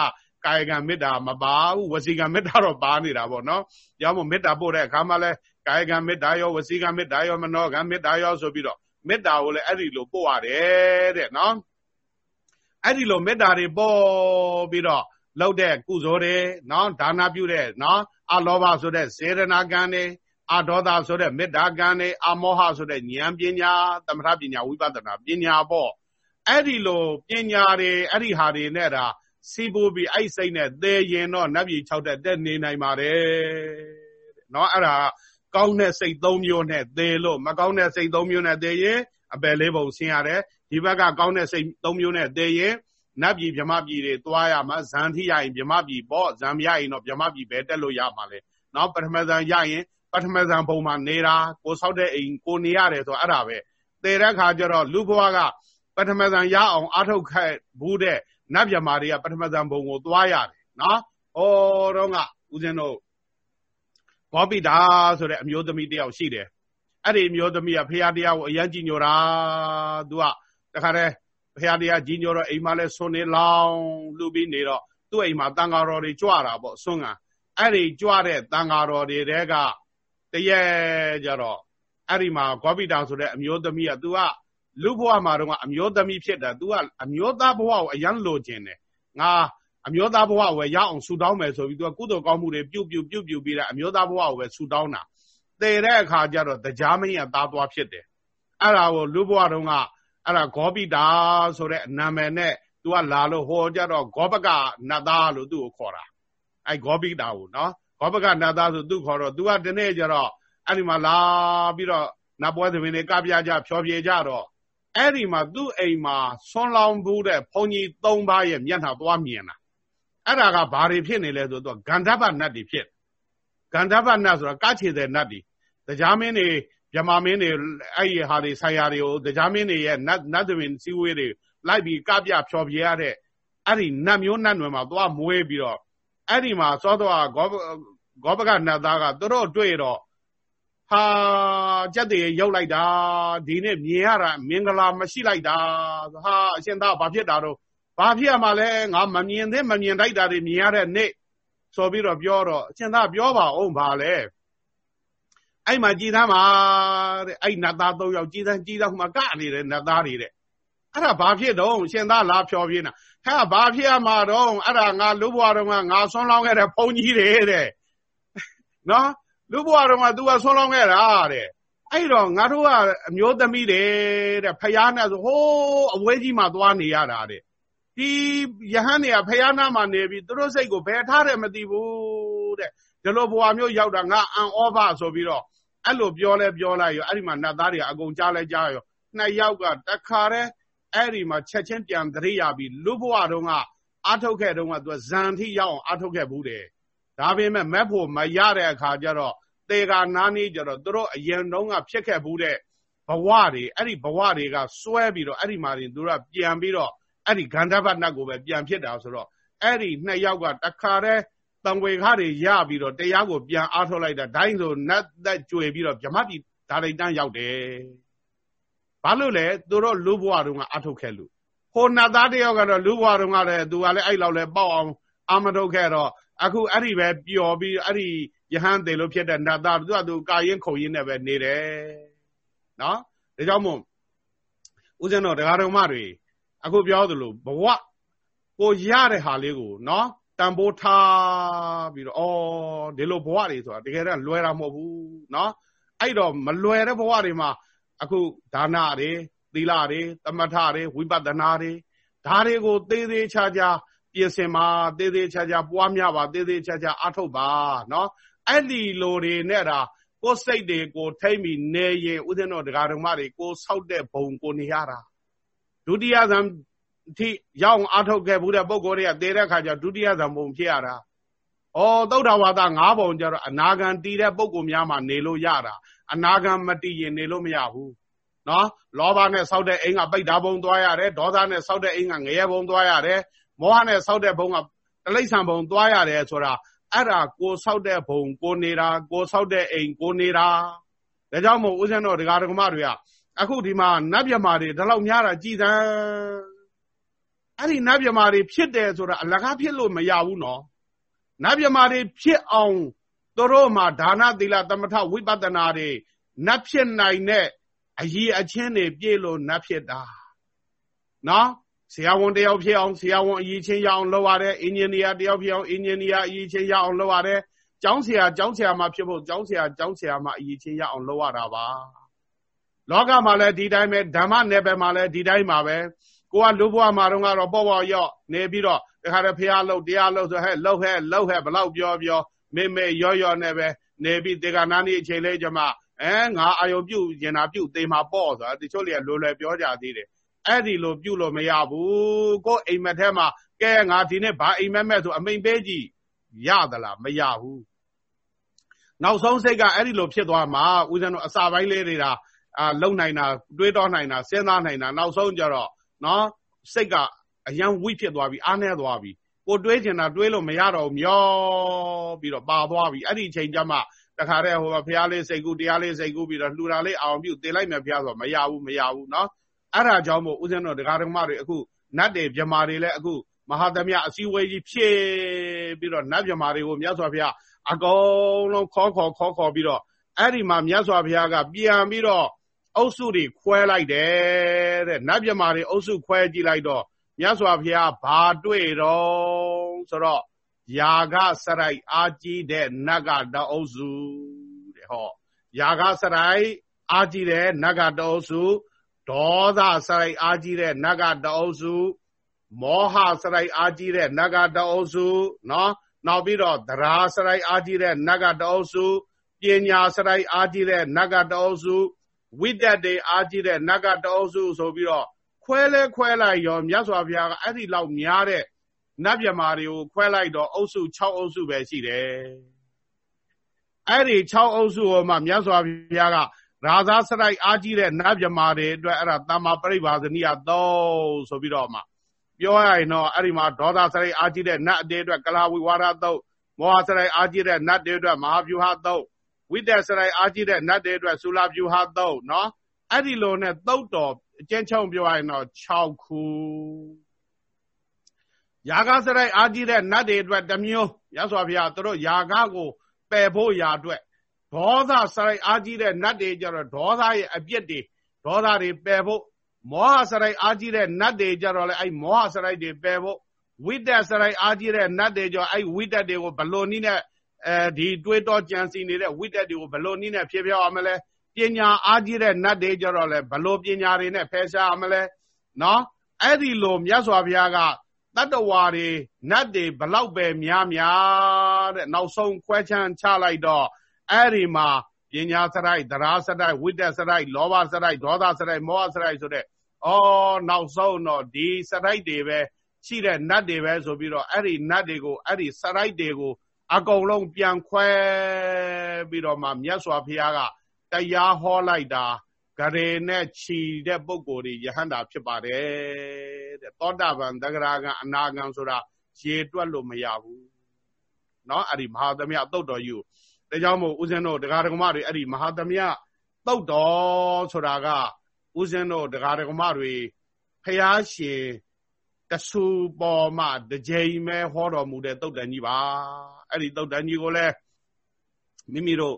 ကာယကံမေတ္တာမပါဘူးဝစီကံမေတ္တာတော့ပါနေတာပေါ့နော်။ကြောင့်မို့မေတ္တာပို့တဲ့အခါမှာလဲကာယကံမေတ္တာရောဝစီကံမေတ္တာရောမနောကံမေတ္တာရောဆိုပြီးတော့မေတ္တာကိုလည်းအဲ့ဒီလိုပို့ရတယ်တဲ့နော်။အဲ့ဒီလိုမေတ္တာတွေပို့ပြီးတော့လောက်တဲ့ကုသိုလ်တွေနော်ဒါနပြုတဲ့နော်အလောဘဆိုတဲ့စေရနာကံတွေအဒေါသဆိုတဲ့မေတ္တာကံတွေအမောဟဆိုတဲ့ဉာဏ်ပညာသမထပညာဝိပဿနာပညာပေါ့ အဲ့ဒီလိုပညာတွေအဲ့ဒီဟာတွေနဲ့ဒါစီးပိုးပြီးအဲ့စိတ်နဲ့သဲရင်တော့နတ်ပြည်၆တက်တက်နေနိုင်ပါတယ်တဲ့နော်အဲ့ဒါကောင်းတဲ့စိတ်၃မျိုးနဲ့သဲလို့မကောင်းတဲ့စိတ်၃မျိုးနဲ့သဲရင်အပယ်လေးပုံဆင်းရတယ်ဒီဘက်ကကောင်းတဲ့စိတ်၃မျိုးနဲ့သဲရင်နတ်ပြည်ဗြဟ္မပြည်တွေသွားရမှာဇန်ထိရရင်ဗြဟ္မပြည်ပေါ့ဇန်မရရင်တော့ဗြဟ္မပြည်ပဲတက်လို့ရမှာလေနော်ပထမဇန်ရရင်ပထမဇန်ဘုံမှာနေတာကိုဆောက်တဲ့အိမ်ကိုနေရတယ်ဆိုတော့အဲ့ဒါပဲသေတဲ့ခါကျတော့လူဘဝက ပထမဇန်ရအောင်အာထုတ်ခဲ့ဘူးတဲ့နတ်မြမာတွေကပထမဇန်ဘုံကိုသွားရတယ်နော်ဟောတော့ကဦးဇင်းတို့ဘောပိတာဆိုတဲ့အမျိုးသမီးတယောက်ရှိတယ်အဲ့ဒီအမျိုးသမီးကဖရာတရားကိုအရန်ကြည်ညိုတာသူကတခါတည်းဖရာတရားကြည်ညိုတော့အိမ်မှာလဲဆွနေလောင်းလှူပြီးနေတော့သူ့အိမ်မှာတန်ဃာတော်တွေကြွတာပေါ့ဆွန်းကအဲ့ဒီကြွတဲ့တန်ဃာတော်တွေတဲကတရက်ကြတော့အဲ့ဒီမှာဂောပိတာဆိုတဲ့အမျိုးသမီးက तू က လူဘဝမှာတော့အမျိုးသမီးဖြစ်တာ तू ကအမျိုးသားဘဝကိုအရန်လိုချင်တယ်ငါအမျိုးသားဘဝကိုပဲရအောင်ဆူတောင်းမယ်ဆိုပြီး तू ကကုသိုလ်ကောင်းမှုတွေပြုတ်ပြုတ်ပြုတ်ပြုတ်ပြီးတဲ့အမျိုးသားဘဝကိုပဲဆူတောင်းတာတည်တဲ့အခါကျတော့တရားမင်းကသားသွားဖြစ်တယ်အဲ့ဒါကိုလူဘဝတုန်းကအဲ့ဒါဂောပိတာဆိုတဲ့နာမည်နဲ့ तू ကလာလို့ဟောကြတော့ဂောပကနတ်သားလို့သူ့ကိုခေါ်တာအဲ့ဂောပိတာကိုနော်ဂောပကနတ်သားဆိုသူ့ခေါ်တော့ तू ကဒီနေ့ကျတော့အဲ့ဒီမှာလာပြီးတော့နတ်ပွဲသမင်းတွေကပြကြဖြောပြေကြတော့ အဲ့ဒီမှာသူ့အိမ်မှာဆွန်လောင်ဘူးတဲ့ဘုံကြီး၃ပါးရဲ့မျက်နှာသွားမြင်တာအဲ့ဒါကဘာတွေဖြစ်နေလဲဆိုတော့ဂန္ဓဘနတ်တွေဖြစ်ဂန္ဓဘနတ်ဆိုတာကချေတဲ့နတ်တွေတရားမင်းတွေမြမမင်းတွေအဲ့ဒီဟာတွေဆိုင်ရာတွေကိုတရားမင်းတွေရဲ့နတ်နတ်သမင်းစည်းဝေးတွေလိုက်ပြီးကပြဖြောပြေရတဲ့အဲ့ဒီနတ်မျိုးနတ်နွယ်မှာသွားမွေးပြီးတော့အဲ့ဒီမှာသောတော်ဂောဂောပကနတ်သားကသူတို့တွေ့တော့ ဟာကြက်တည်းရုပ်လိုက်တာဒီနေ့မြင်ရတာမင်္ဂလာမရှိလိုက်တာဟာအရှင်သားဘာဖြစ်တာတော့ဘာဖြစ်ရမှာလဲငါမမြင်သေးမမြင်လိုက်တာတွေမြင်ရတဲ့နေ့ဆိုပြီးတော့ပြောတော့အရှင်သားပြောပါအောင်ဘာလဲအဲ့မှာကြည်သားမှာတဲ့အဲ့နတ်သား၃ယောက်ကြည်သားကြည်သားမှာကနေတဲ့နတ်သားတွေတဲ့အဲ့ဒါဘာဖြစ်တော့ရှင်သားလာဖြောပြင်းတာဟဲ့ဘာဖြစ်ရမှာတော့အဲ့ဒါငါလူဘွားတော်ကငါဆွန်းလောင်းခဲ့တဲ့ဘုံကြီးတွေတဲ့နော် လူဘဝတော်မှာ तू ကဆွန်းလောင်းခဲ့တာတဲ့အဲ့တော့ငါတို့ကအမျိုးသမီးတယ်တဲ့ဖယားနဲ့ဆိုဟိုးအဝဲကြီးမှာသွားနေရတာတဲ့ဒီယဟန်တွေကဖယားနာမှာနေပြီးသူတို့စိတ်ကိုဘယ်ထားတယ်မသိဘူးတဲ့ဒီလိုဘဝမျိုးရောက်တာငါအံဩဘဆိုပြီးတော့အဲ့လိုပြောလဲပြောလိုက်ရောအဲ့ဒီမှာနတ်သားတွေအကုန်ကြားလဲကြားရောနှစ်ယောက်ကတခါတည်းအဲ့ဒီမှာချက်ချင်းပြန်တရိယာပြီးလူဘဝတုန်းကအာထုတ်ခဲ့တုန်းကသူဇန်ထိရောက်အောင်အာထုတ်ခဲ့ဘူးတဲ့ ဒါပေမဲ့မက်ဖို့မရတဲ့အခါကျတော့တေကာနားနေကြတော့သူတို့အရင်တုန်းကဖြစ်ခဲ့ဘူးတဲ့ဘဝတွေအဲ့ဒီဘဝတွေကစွဲပြီးတော့အဲ့ဒီမှာတွေသူတို့ကပြန်ပြီးတော့အဲ့ဒီဂန္ဓဘနတ်ကိုပဲပြန်ဖြစ်တာဆိုတော့အဲ့ဒီနှစ်ယောက်ကတခါတည်းတံဝေခတွေရပြီးတော့တရားကိုပြန်အားထုတ်လိုက်တာဒိုင်းဆိုနတ်သက်ကြွေပြီးတော့ဗြမတိဒါရိတန်းရောက်တယ်ဘာလို့လဲသူတို့လူဘဝတုန်းကအားထုတ်ခဲ့လို့ဟိုနတ်သားတယောက်ကတော့လူဘဝတုန်းကလည်းသူကလည်းအဲ့လောက်လဲပေါက်အောင်အာမထုတ်ခဲ့တော့ အခုအဲ့ဒီပဲပျော်ပြီးအဲ့ဒီယဟန်သေးလို့ဖြစ်တဲ့နတ်သားသူကသူကာရင်ခုံရင်နဲ့ပဲနေတယ်နော်ဒါကြောင့်မို့ဦးဇင်းတော်တရားတော်မတွေအခုပြောသလိုဘဝကိုရတဲ့ဟာလေးကိုနော်တန်ဖိုးထားပြီးတော့ဩဒီလိုဘဝတွေဆိုတာတကယ်တော့လွယ်တာမဟုတ်ဘူးနော်အဲ့တော့မလွယ်တဲ့ဘဝတွေမှာအခုဒါနတွေသီလတွေသမထတွေဝိပဿနာတွေဒါတွေကိုသေးသေးချာချာ ပြင်ဆင်ပါသေးသေးချာချာပွားများပါသေးသေးချာချာအထုတ်ပါနော်အဲ့ဒီလိုတွေနဲ့ဒါကိုယ်စိတ်တွေကိုထိမ့်ပြီးနေရင်ဥဒင်းတော်တရားတော်မတွေကိုဆောက်တဲ့ဘုံကိုနေရတာဒုတိယဇံထိရောက်အထုတ်ခဲ့ဘူးတဲ့ပုံကိုယ်တွေကသေတဲ့ခါကျဒုတိယဇံဘုံဖြစ်ရတာဩသုဒ္ဓဝါဒ၅ဘုံကျတော့အနာဂံတည်တဲ့ပုံကိုများမှနေလို့ရတာအနာဂံမတည်ရင်နေလို့မရဘူးနော်လောဘနဲ့ဆောက်တဲ့အိမ်ကပိတ်ဓာဘုံသွားရတယ်ဒေါသနဲ့ဆောက်တဲ့အိမ်ကငရဲဘုံသွားရတယ် မောဟနဲ့ဆောက်တဲ့ဘုံကတလိ္ဆံဘုံသွားရတယ်ဆိုတာအဲ့ဒါကိုဆောက်တဲ့ဘုံကိုနေတာကိုဆောက်တဲ့အိမ်ကိုနေတာဒါကြောင့်မို့ဦးဇင်းတော်ဒကာဒကမတွေကအခုဒီမှာနတ်မြမာတွေဒီလောက်များတာကြည်သံအဲ့ဒီနတ်မြမာတွေဖြစ်တယ်ဆိုတာအလကားဖြစ်လို့မရဘူးနော်နတ်မြမာတွေဖြစ်အောင်တို့မှာဒါနသီလသမထဝိပဿနာတွေနတ်ဖြစ်နိုင်တဲ့အရေးအချင်းတွေပြည့်လို့နတ်ဖြစ်တာနော် ဆရာဝန်တယောက်ဖြစ်အောင်ဆရာဝန်အရေးချင်းရအောင်လုပ်ရတယ်အင်ဂျင်နီယာတယောက်ဖြစ်အောင်အင်ဂျင်နီယာအရေးချင်းရအောင်လုပ်ရတယ်ကျောင်းဆရာကျောင်းဆရာမဖြစ်ဖို့ကျောင်းဆရာကျောင်းဆရာမအရေးချင်းရအောင်လုပ်ရတာပါလောကမှာလည်းဒီတိုင်းပဲဓမ္မနယ်ပယ်မှာလည်းဒီတိုင်းပါပဲကိုကလူဘွားမှာတော့ကတော့ပေါ့ပေါ့ရော့နေပြီးတော့တခါတည်းဖះလှုပ်တရားလှုပ်ဆိုဟဲ့လှုပ်ဟဲ့လှုပ်ဟဲ့ဘလောက်ပြောပြောမေမေရော့ရော့နဲ့ပဲနေပြီးတေကနာနီအချိန်လေးကျမအဲငါအာယုံပြုတ်ကျင်တာပြုတ်သေးမှာပေါ့ဆိုတာတချို့လေလွယ်လွယ်ပြောကြသေးတယ် အဲ့ဒီလိုပြုလို့မရဘူးကိုအိမ်မက်ထဲမှာကဲငါဒီနေ့ဘာအိမ်မက်မဲ့ဆိုအမိန်ပေးကြည့်ရသလားမရဘူးနောက်ဆုံးစိတ်ကအဲ့ဒီလိုဖြစ်သွားမှာဦးဇင်းတို့အစာပိုင်းလေးတွေကအာလုံနိုင်တာတွေးတောနိုင်တာစဉ်းစားနိုင်တာနောက်ဆုံးကြတော့နော်စိတ်ကအယံဝိဖြစ်သွားပြီအားနေသွားပြီကိုတွေးကျင်တာတွေးလို့မရတော့မျောပြီးတော့ပါသွားပြီအဲ့ဒီအချိန်ကျမှတခါတည်းဟိုဘုရားလေးစိတ်ကူးတရားလေးစိတ်ကူးပြီးတော့လှူတာလေးအောင်ပြုတင်လိုက်မယ်ဘုရားဆိုမရဘူးမရဘူးနော် အဲ့ဒါကြောင့်မို့ဦးဇင်းတို့ဒကာဒကမတွေအခုနတ်တွေမြမာတွေလည်းအခုမဟာသမယအစည်းအဝေးကြီးဖြစ်ပြီးတော့နတ်မြမာတွေကိုမြတ်စွာဘုရားအကုန်လုံးခေါ်ခေါ်ခေါ်ခေါ်ပြီးတော့အဲ့ဒီမှာမြတ်စွာဘုရားကပြန်ပြီးတော့အုပ်စုတွေခွဲလိုက်တယ်တဲ့နတ်မြမာတွေအုပ်စုခွဲကြည့်လိုက်တော့မြတ်စွာဘုရားဘာတွေ့တော့ဆိုတော့ယာကစရိုက်အာကြီးတဲ့နတ်ကတအုပ်စုတဲ့ဟောယာကစရိုက်အာကြီးတဲ့နတ်ကတအုပ်စု ဒေါသစရိုက်အာကြီးတဲ့နတ်ကတအုပ်စုမောဟစရိုက်အာကြီးတဲ့နတ်ကတအုပ်စုနော်နောက်ပြီးတော့သရာစရိုက်အာကြီးတဲ့နတ်ကတအုပ်စုပညာစရိုက်အာကြီးတဲ့နတ်ကတအုပ်စုဝိတ္တတေအာကြီးတဲ့နတ်ကတအုပ်စုဆိုပြီးတော့ခွဲလဲခွဲလိုက်ရောမြတ်စွာဘုရားကအဲ့ဒီလောက်များတဲ့နတ်မြမာတွေကိုခွဲလိုက်တော့အုပ်စု6အုပ်စုပဲရှိတယ်အဲ့ဒီ6အုပ်စုဟောမှမြတ်စွာဘုရားက ရာဇာစရိုက်အားကြီးတဲ့နတ်မြမာတွေအတွက်အဲ့ဒါတမ္မာပရိပါဇနိယသုံးဆိုပြီးတော့မှပြောရရင်တော့အဲ့ဒီမှာဒေါသစရိုက်အားကြီးတဲ့နတ်အတေအတွက်ကလာဝိဝါဒသုံးမောဟစရိုက်အားကြီးတဲ့နတ်တွေအတွက်မဟာဗျူဟာသုံးဝိတ္တစရိုက်အားကြီးတဲ့နတ်တွေအတွက်ဆူလာဗျူဟာသုံးနော်အဲ့ဒီလိုနဲ့သုတ်တော်အကျဉ်းချုပ်ပြောရရင်တော့6ခုယာဂစရိုက်အားကြီးတဲ့နတ်တွေအတွက်တစ်မျိုးရသော်ဘုရားတို့ယာဂကိုပယ်ဖို့ရာအတွက် ဒေါသစရိုက်အားကြီးတဲ့နတ်တွေကြတော့ဒေါသရဲ့အပြစ်တွေဒေါသတွေပယ်ဖို့မောဟစရိုက်အားကြီးတဲ့နတ်တွေကြတော့လေအဲ့မောဟစရိုက်တွေပယ်ဖို့ဝိတ္တစရိုက်အားကြီးတဲ့နတ်တွေကြောအဲ့ဝိတ္တတွေကိုဘလို့နည်းနဲ့အဲဒီတွေးတောကြံစီနေတဲ့ဝိတ္တတွေကိုဘလို့နည်းနဲ့ဖြေဖြောင်းအောင်မလဲပညာအားကြီးတဲ့နတ်တွေကြတော့လေဘလို့ပညာတွေနဲ့ဖယ်ရှားအောင်မလဲနော်အဲ့ဒီလိုမြတ်စွာဘုရားကတတ္တဝါတွေနတ်တွေဘလောက်ပဲများများတဲ့နောက်ဆုံးခွဲချမ်းချလိုက်တော့ အဲ့ဒီမှာပညာစရိုက်သရာစရိုက်ဝိတ္တစရိုက်လောဘစရိုက်ဒေါသစရိုက်မောဟစရိုက်ဆိုတဲ့ဩနောက်ဆုံးတော့ဒီစရိုက်တွေပဲရှိတဲ့နတ်တွေပဲဆိုပြီးတော့အဲ့ဒီနတ်တွေကိုအဲ့ဒီစရိုက်တွေကိုအကုန်လုံးပြန်ခွဲပြီးတော့မှမြတ်စွာဘုရားကတရားဟောလိုက်တာဂရေနဲ့ခြီတဲ့ပုံကိုယ်တွေယဟန္တာဖြစ်ပါတယ်တဲ့သောတာပန်သဂရာဂံအနာဂံဆိုတာရေတွက်လို့မရဘူးเนาะအဲ့ဒီမဟာသမယသုတ်တော်ကြီးကို ဒါကြောင့်မို့ဦးဇင်းတို့တရားဓမ္မတွေအဲ့ဒီမဟာသမယသုတ်တော်ဆိုတာကဦးဇင်းတို့တရားဓမ္မတွေဖျားရှင်တဆူပေါ်မှာတကြိမ်ပဲဟောတော်မူတဲ့သုတ်တန်ကြီးပါအဲ့ဒီသုတ်တန်ကြီးကိုလည်းမိမိတို့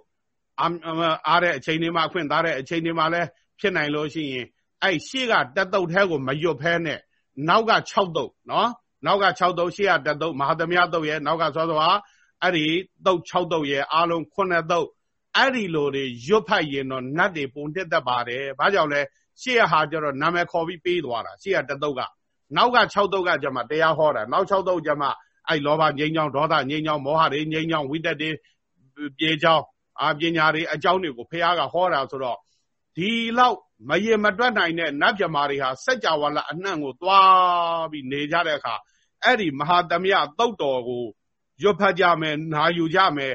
အားတဲ့အချိန်တွေမှာအခွင့်သားတဲ့အချိန်တွေမှာလည်းဖြစ်နိုင်လို့ရှိရင်အဲ့ရှေ့ကတက်တုတ်ထဲကိုမရွတ်ဖဲနဲ့နောက်က6တုတ်နော်နောက်က6တုတ်ရှေ့ကတက်တုတ်မဟာသမယတုတ်ရဲ့နောက်ကစောစောဟာ အဲ့ဒီတုတ်6တုတ်ရဲ့အားလုံး9တုတ်အဲ့ဒီလိုတွေရွတ်ဖတ်ရင်တော့နတ်တွေပုံတက်တတ်ပါတယ်ဘာကြောင့်လဲရှေ့ဟာကျတော့နာမည်ခေါ်ပြီးပေးသွားတာရှေ့ကတက်တုတ်ကနောက်က6တုတ်ကကျမှတရားဟောတာနောက်6တုတ်ကျမှအဲ့လောဘငြိမ်းချောင်းဒေါသငြိမ်းချောင်းမောဟတွေငြိမ်းချောင်းဝိတက်တွေပြေချောင်းအာပညာတွေအကြောင်းတွေကိုဖះကဟောတာဆိုတော့ဒီလောက်မရေမတွက်နိုင်တဲ့နတ်ပြမာတွေဟာစัจ java လအနှံ့ကိုသွားပြီးနေကြတဲ့အခါအဲ့ဒီမဟာသမယသုတ်တော်ကို ရွတ်ဖတ်ကြမယ်နာယူကြမယ်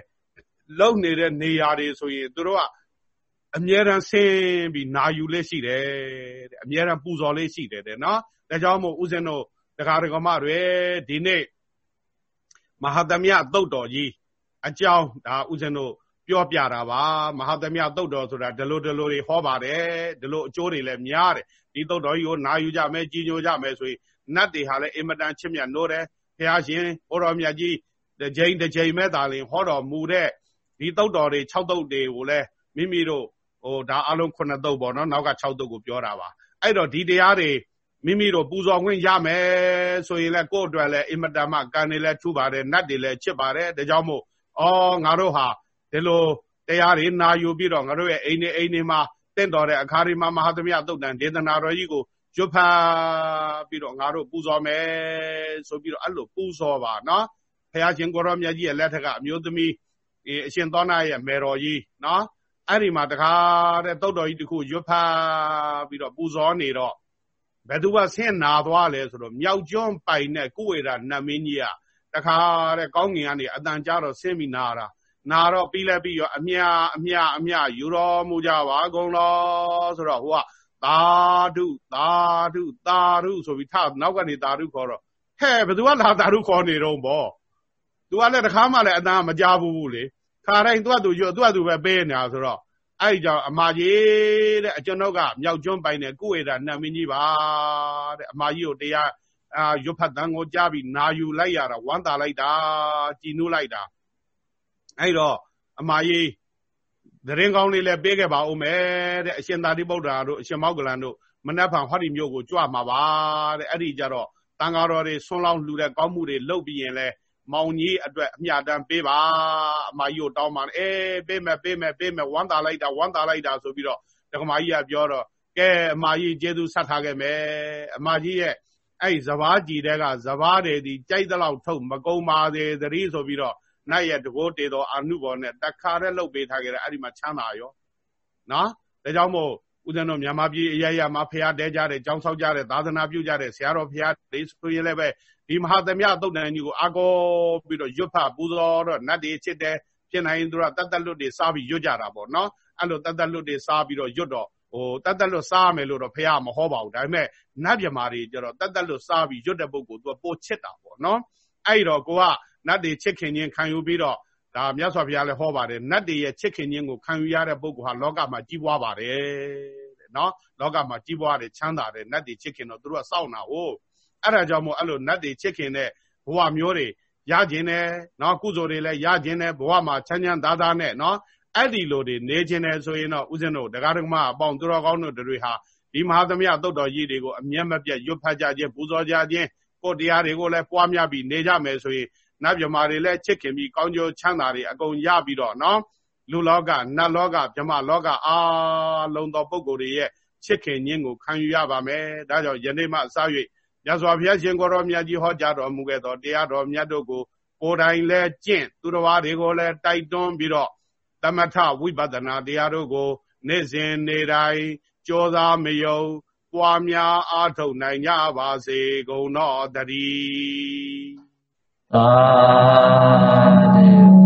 လုံနေတဲ့နေရာတွေဆိုရင်သူတို့ကအမြဲတမ်းဆင်းပြီးနာယူလေးရှိတယ်တဲ့အမြဲတမ်းပူဇော်လေးရှိတယ်တဲ့နော်ဒါကြောင့်မို့ဦးဇင်းတို့တရားဓမ္မတွေဒီနေ့မဟာသမယသုတ်တော်ကြီးအကြောင်းဒါဦးဇင်းတို့ပြောပြတာပါမဟာသမယသုတ်တော်ဆိုတာဒီလိုဒီလိုတွေဟောပါတယ်ဒီလိုအကျိုးတွေလည်းများတယ်ဒီသုတ်တော်ကြီးကိုနာယူကြမယ်ကြီးညိုကြမယ်ဆိုရင်နတ်တွေဟာလည်းအင်မတန်ချစ်မြတ်နိုးတယ်ဘုရားရှင်ဘုတော်မြတ်ကြီး တစ်ကြိမ်တစ်ကြိမ်မဲ့သာလင်ဟောတော်မူတဲ့ဒီသုတ်တော်တွေ6သုတ်တွေကိုလည်းမိမိတို့ဟိုဒါအလုံး9သုတ်ပေါ့နော်နောက်က6သုတ်ကိုပြောတာပါအဲ့တော့ဒီတရားတွေမိမိတို့ပူဇော်ခွင့်ရမယ်ဆိုရင်လည်းကိုယ့်အတွက်လည်းအင်မတန်မှကံတွေလည်းထူပါတယ်နတ်တွေလည်းချစ်ပါတယ်ဒါကြောင့်မို့အော်ငါတို့ဟာဒီလိုတရားတွေနာယူပြီးတော့ငါတို့ရဲ့အိမ်နေအိမ်နေမှာတင့်တော်တဲ့အခါဒီမှာမဟာသမယသုတ်တန်ဒေသနာတော်ကြီးကိုရွတ်ဖတ်ပြီးတော့ငါတို့ပူဇော်မယ်ဆိုပြီးတော့အဲ့လိုပူဇော်ပါနော် ဘုရားရှင်ကိုရောမြတ်ကြီးရဲ့လက်ထက်ကအမျိုးသမီးအရှင်သောနာရဲ့မေတော်ကြီးနော်အဲ့ဒီမှာတခါတဲ့သုတ်တော်ကြီးတခုရွတ်ဖတ်ပြီးတော့ပူဇော်နေတော့ဘယ်သူကဆင်းနာသွားလဲဆိုတော့မြောက်ကျွန်းပိုင်နဲ့ကုဝေရနတ်မင်းကြီးကတခါတဲ့ကောင်းငင်ကနေအတန်ကြတော့ဆင်းပြီးနာတာနာတော့ပြီးလဲပြီးရောအမြအမြအမြယူတော်မူကြပါကုန်လောဆိုတော့ဟိုကသာဓုသာဓုသာဓုဆိုပြီးထနောက်ကနေသာဓုခေါ်တော့ဟဲ့ဘယ်သူကလာသာဓုခေါ်နေတော့ဗော သူကလည်းတခါမှလည်းအတန်မကြဘူးလေခါတိုင်းသူကသူရွသူကသူပဲပေးနေတာဆိုတော့အဲ့ကြောင့်အမကြီးတဲ့အကျွန်ုပ်ကမြောက်ကျွန်းပိုင်တဲ့ကုဝေဒနတ်မင်းကြီးပါတဲ့အမကြီးကိုတရားအာရွတ်ဖတ်တန်ကိုကြားပြီးနာယူလိုက်ရတာဝမ်းသာလိုက်တာကြည်နူးလိုက်တာအဲ့တော့အမကြီးသတင်းကောင်းလေးလည်းပေးခဲ့ပါဦးမယ်တဲ့အရှင်သာတိဗုဒ္ဓတို့အရှင်မောက္ကလန်တို့မနက်ဖြန်ဟောဒီမျိုးကိုကြွမှာပါတဲ့အဲ့ဒီကြတော့တန်ဃာတော်တွေဆွန်းလောင်းလှူတဲ့ကောင်းမှုတွေလုပ်ပြီးရင်လဲ မောင်ကြီးအတွက်အမြတ်တမ်းပေးပါအမကြီးကိုတောင်းပါအေးပေးမယ်ပေးမယ်ပေးမယ်ဝမ်းသာလိုက်တာဝမ်းသာလိုက်တာဆိုပြီးတော့ဒကမာကြီးကပြောတော့ကဲအမကြီးကျေးဇူးဆက်ထားခဲ့မယ်အမကြီးရဲ့အဲ့စဘာကြည်တဲ့ကစဘာတွေဒီကြိုက်တဲ့လောက်ထုတ်မကုံပါသေးသတိဆိုပြီးတော့နိုင်ရဲ့တကိုးတေတော်အနုဘောနဲ့တခါတည်းလှုပ်ပေးထားခဲ့တယ်အဲ့ဒီမှာချမ်းသာရောနော်ဒါကြောင့်မို့ ဦးဇင်းတို့မြန်မာပြည်အရရမှာဖះတဲကြတယ်ကြောင်းဆောက်ကြတယ်သာသနာပြုကြတယ်ဆရာတော်ဖះတွေဆိုရင်လည်းပဲဒီမဟာသမယသုတ်တန်ကြီးကိုအာကောပြီးတော့ရွတ်ဖပူဇော်တော့နတ်တွေချစ်တယ်ဖြစ်နိုင်သူကတတ်တလွတ်တွေစားပြီးရွတ်ကြတာပေါ့နော်အဲ့လိုတတ်တလွတ်တွေစားပြီးတော့ရွတ်တော့ဟိုတတ်တလွတ်စားမယ်လို့တော့ဖះမဟောပါဘူးဒါပေမဲ့နတ်မြမာတွေကျတော့တတ်တလွတ်စားပြီးရွတ်တဲ့ပုဂ္ဂိုလ်သူကပိုချစ်တာပေါ့နော်အဲ့တော့ကိုကနတ်တွေချစ်ခင်ချင်းခံယူပြီးတော့ ဒါမြတ်စွာဘုရားလည်းဟောပါတယ်နတ်တွေရဲ့ချစ်ခင်ခြင်းကိုခံယူရတဲ့ပုဂ္ဂိုလ်ဟာလောကမှာကြီးပွားပါတယ်တဲ့နော်လောကမှာကြီးပွားတယ်ချမ်းသာတယ်နတ်တွေချစ်ခင်တော့သူတို့ကစောင့်တာဟုတ်အဲ့ဒါကြောင့်မို့အဲ့လိုနတ်တွေချစ်ခင်တဲ့ဘဝမျိုးတွေရခြင်းနဲ့နော်ကုသိုလ်တွေလည်းရခြင်းနဲ့ဘဝမှာချမ်းချမ်းသာသာနဲ့နော်အဲ့ဒီလိုတွေနေခြင်းနဲ့ဆိုရင်တော့ဥစဉ်တို့ဒကာဒကမအပေါင်းသူတော်ကောင်းတို့တွေဟာဒီမဟာသမယသုတ်တော်ကြီးတွေကိုအမျက်မပြတ်ရွတ်ဖတ်ကြခြင်းပူဇော်ကြခြင်းကိုတရားတွေကိုလည်းပွားများပြီးနေကြမယ်ဆိုရင် နတ်မြမာတွေလည်းချစ်ခင်ပြီးကောင်းကျိုးချမ်းသာတွေအကုန်ရပြီးတော့နော်လူလောကနတ်လောကမြမလောကအားလုံးသောပုဂ္ဂိုလ်တွေရဲ့ချစ်ခင်ခြင်းကိုခံယူရပါမယ်ဒါကြောင့်ယနေ့မှအစ၍မြတ်စွာဘုရားရှင်ကိုရောမြတ်ကြီးဟောကြားတော်မူခဲ့သောတရားတော်မြတ်တို့ကိုကိုယ်တိုင်လဲကျင့်သူတော်ဘာတွေကိုလည်းတိုက်တွန်းပြီးတော့သမထဝိပဿနာတရားတို့ကို နေ့စဉ်နေ့တိုင်းကြောစားမယုံပွားများအားထုတ်နိုင်ကြပါစေကုန်သောတည်း Ah, Adeu.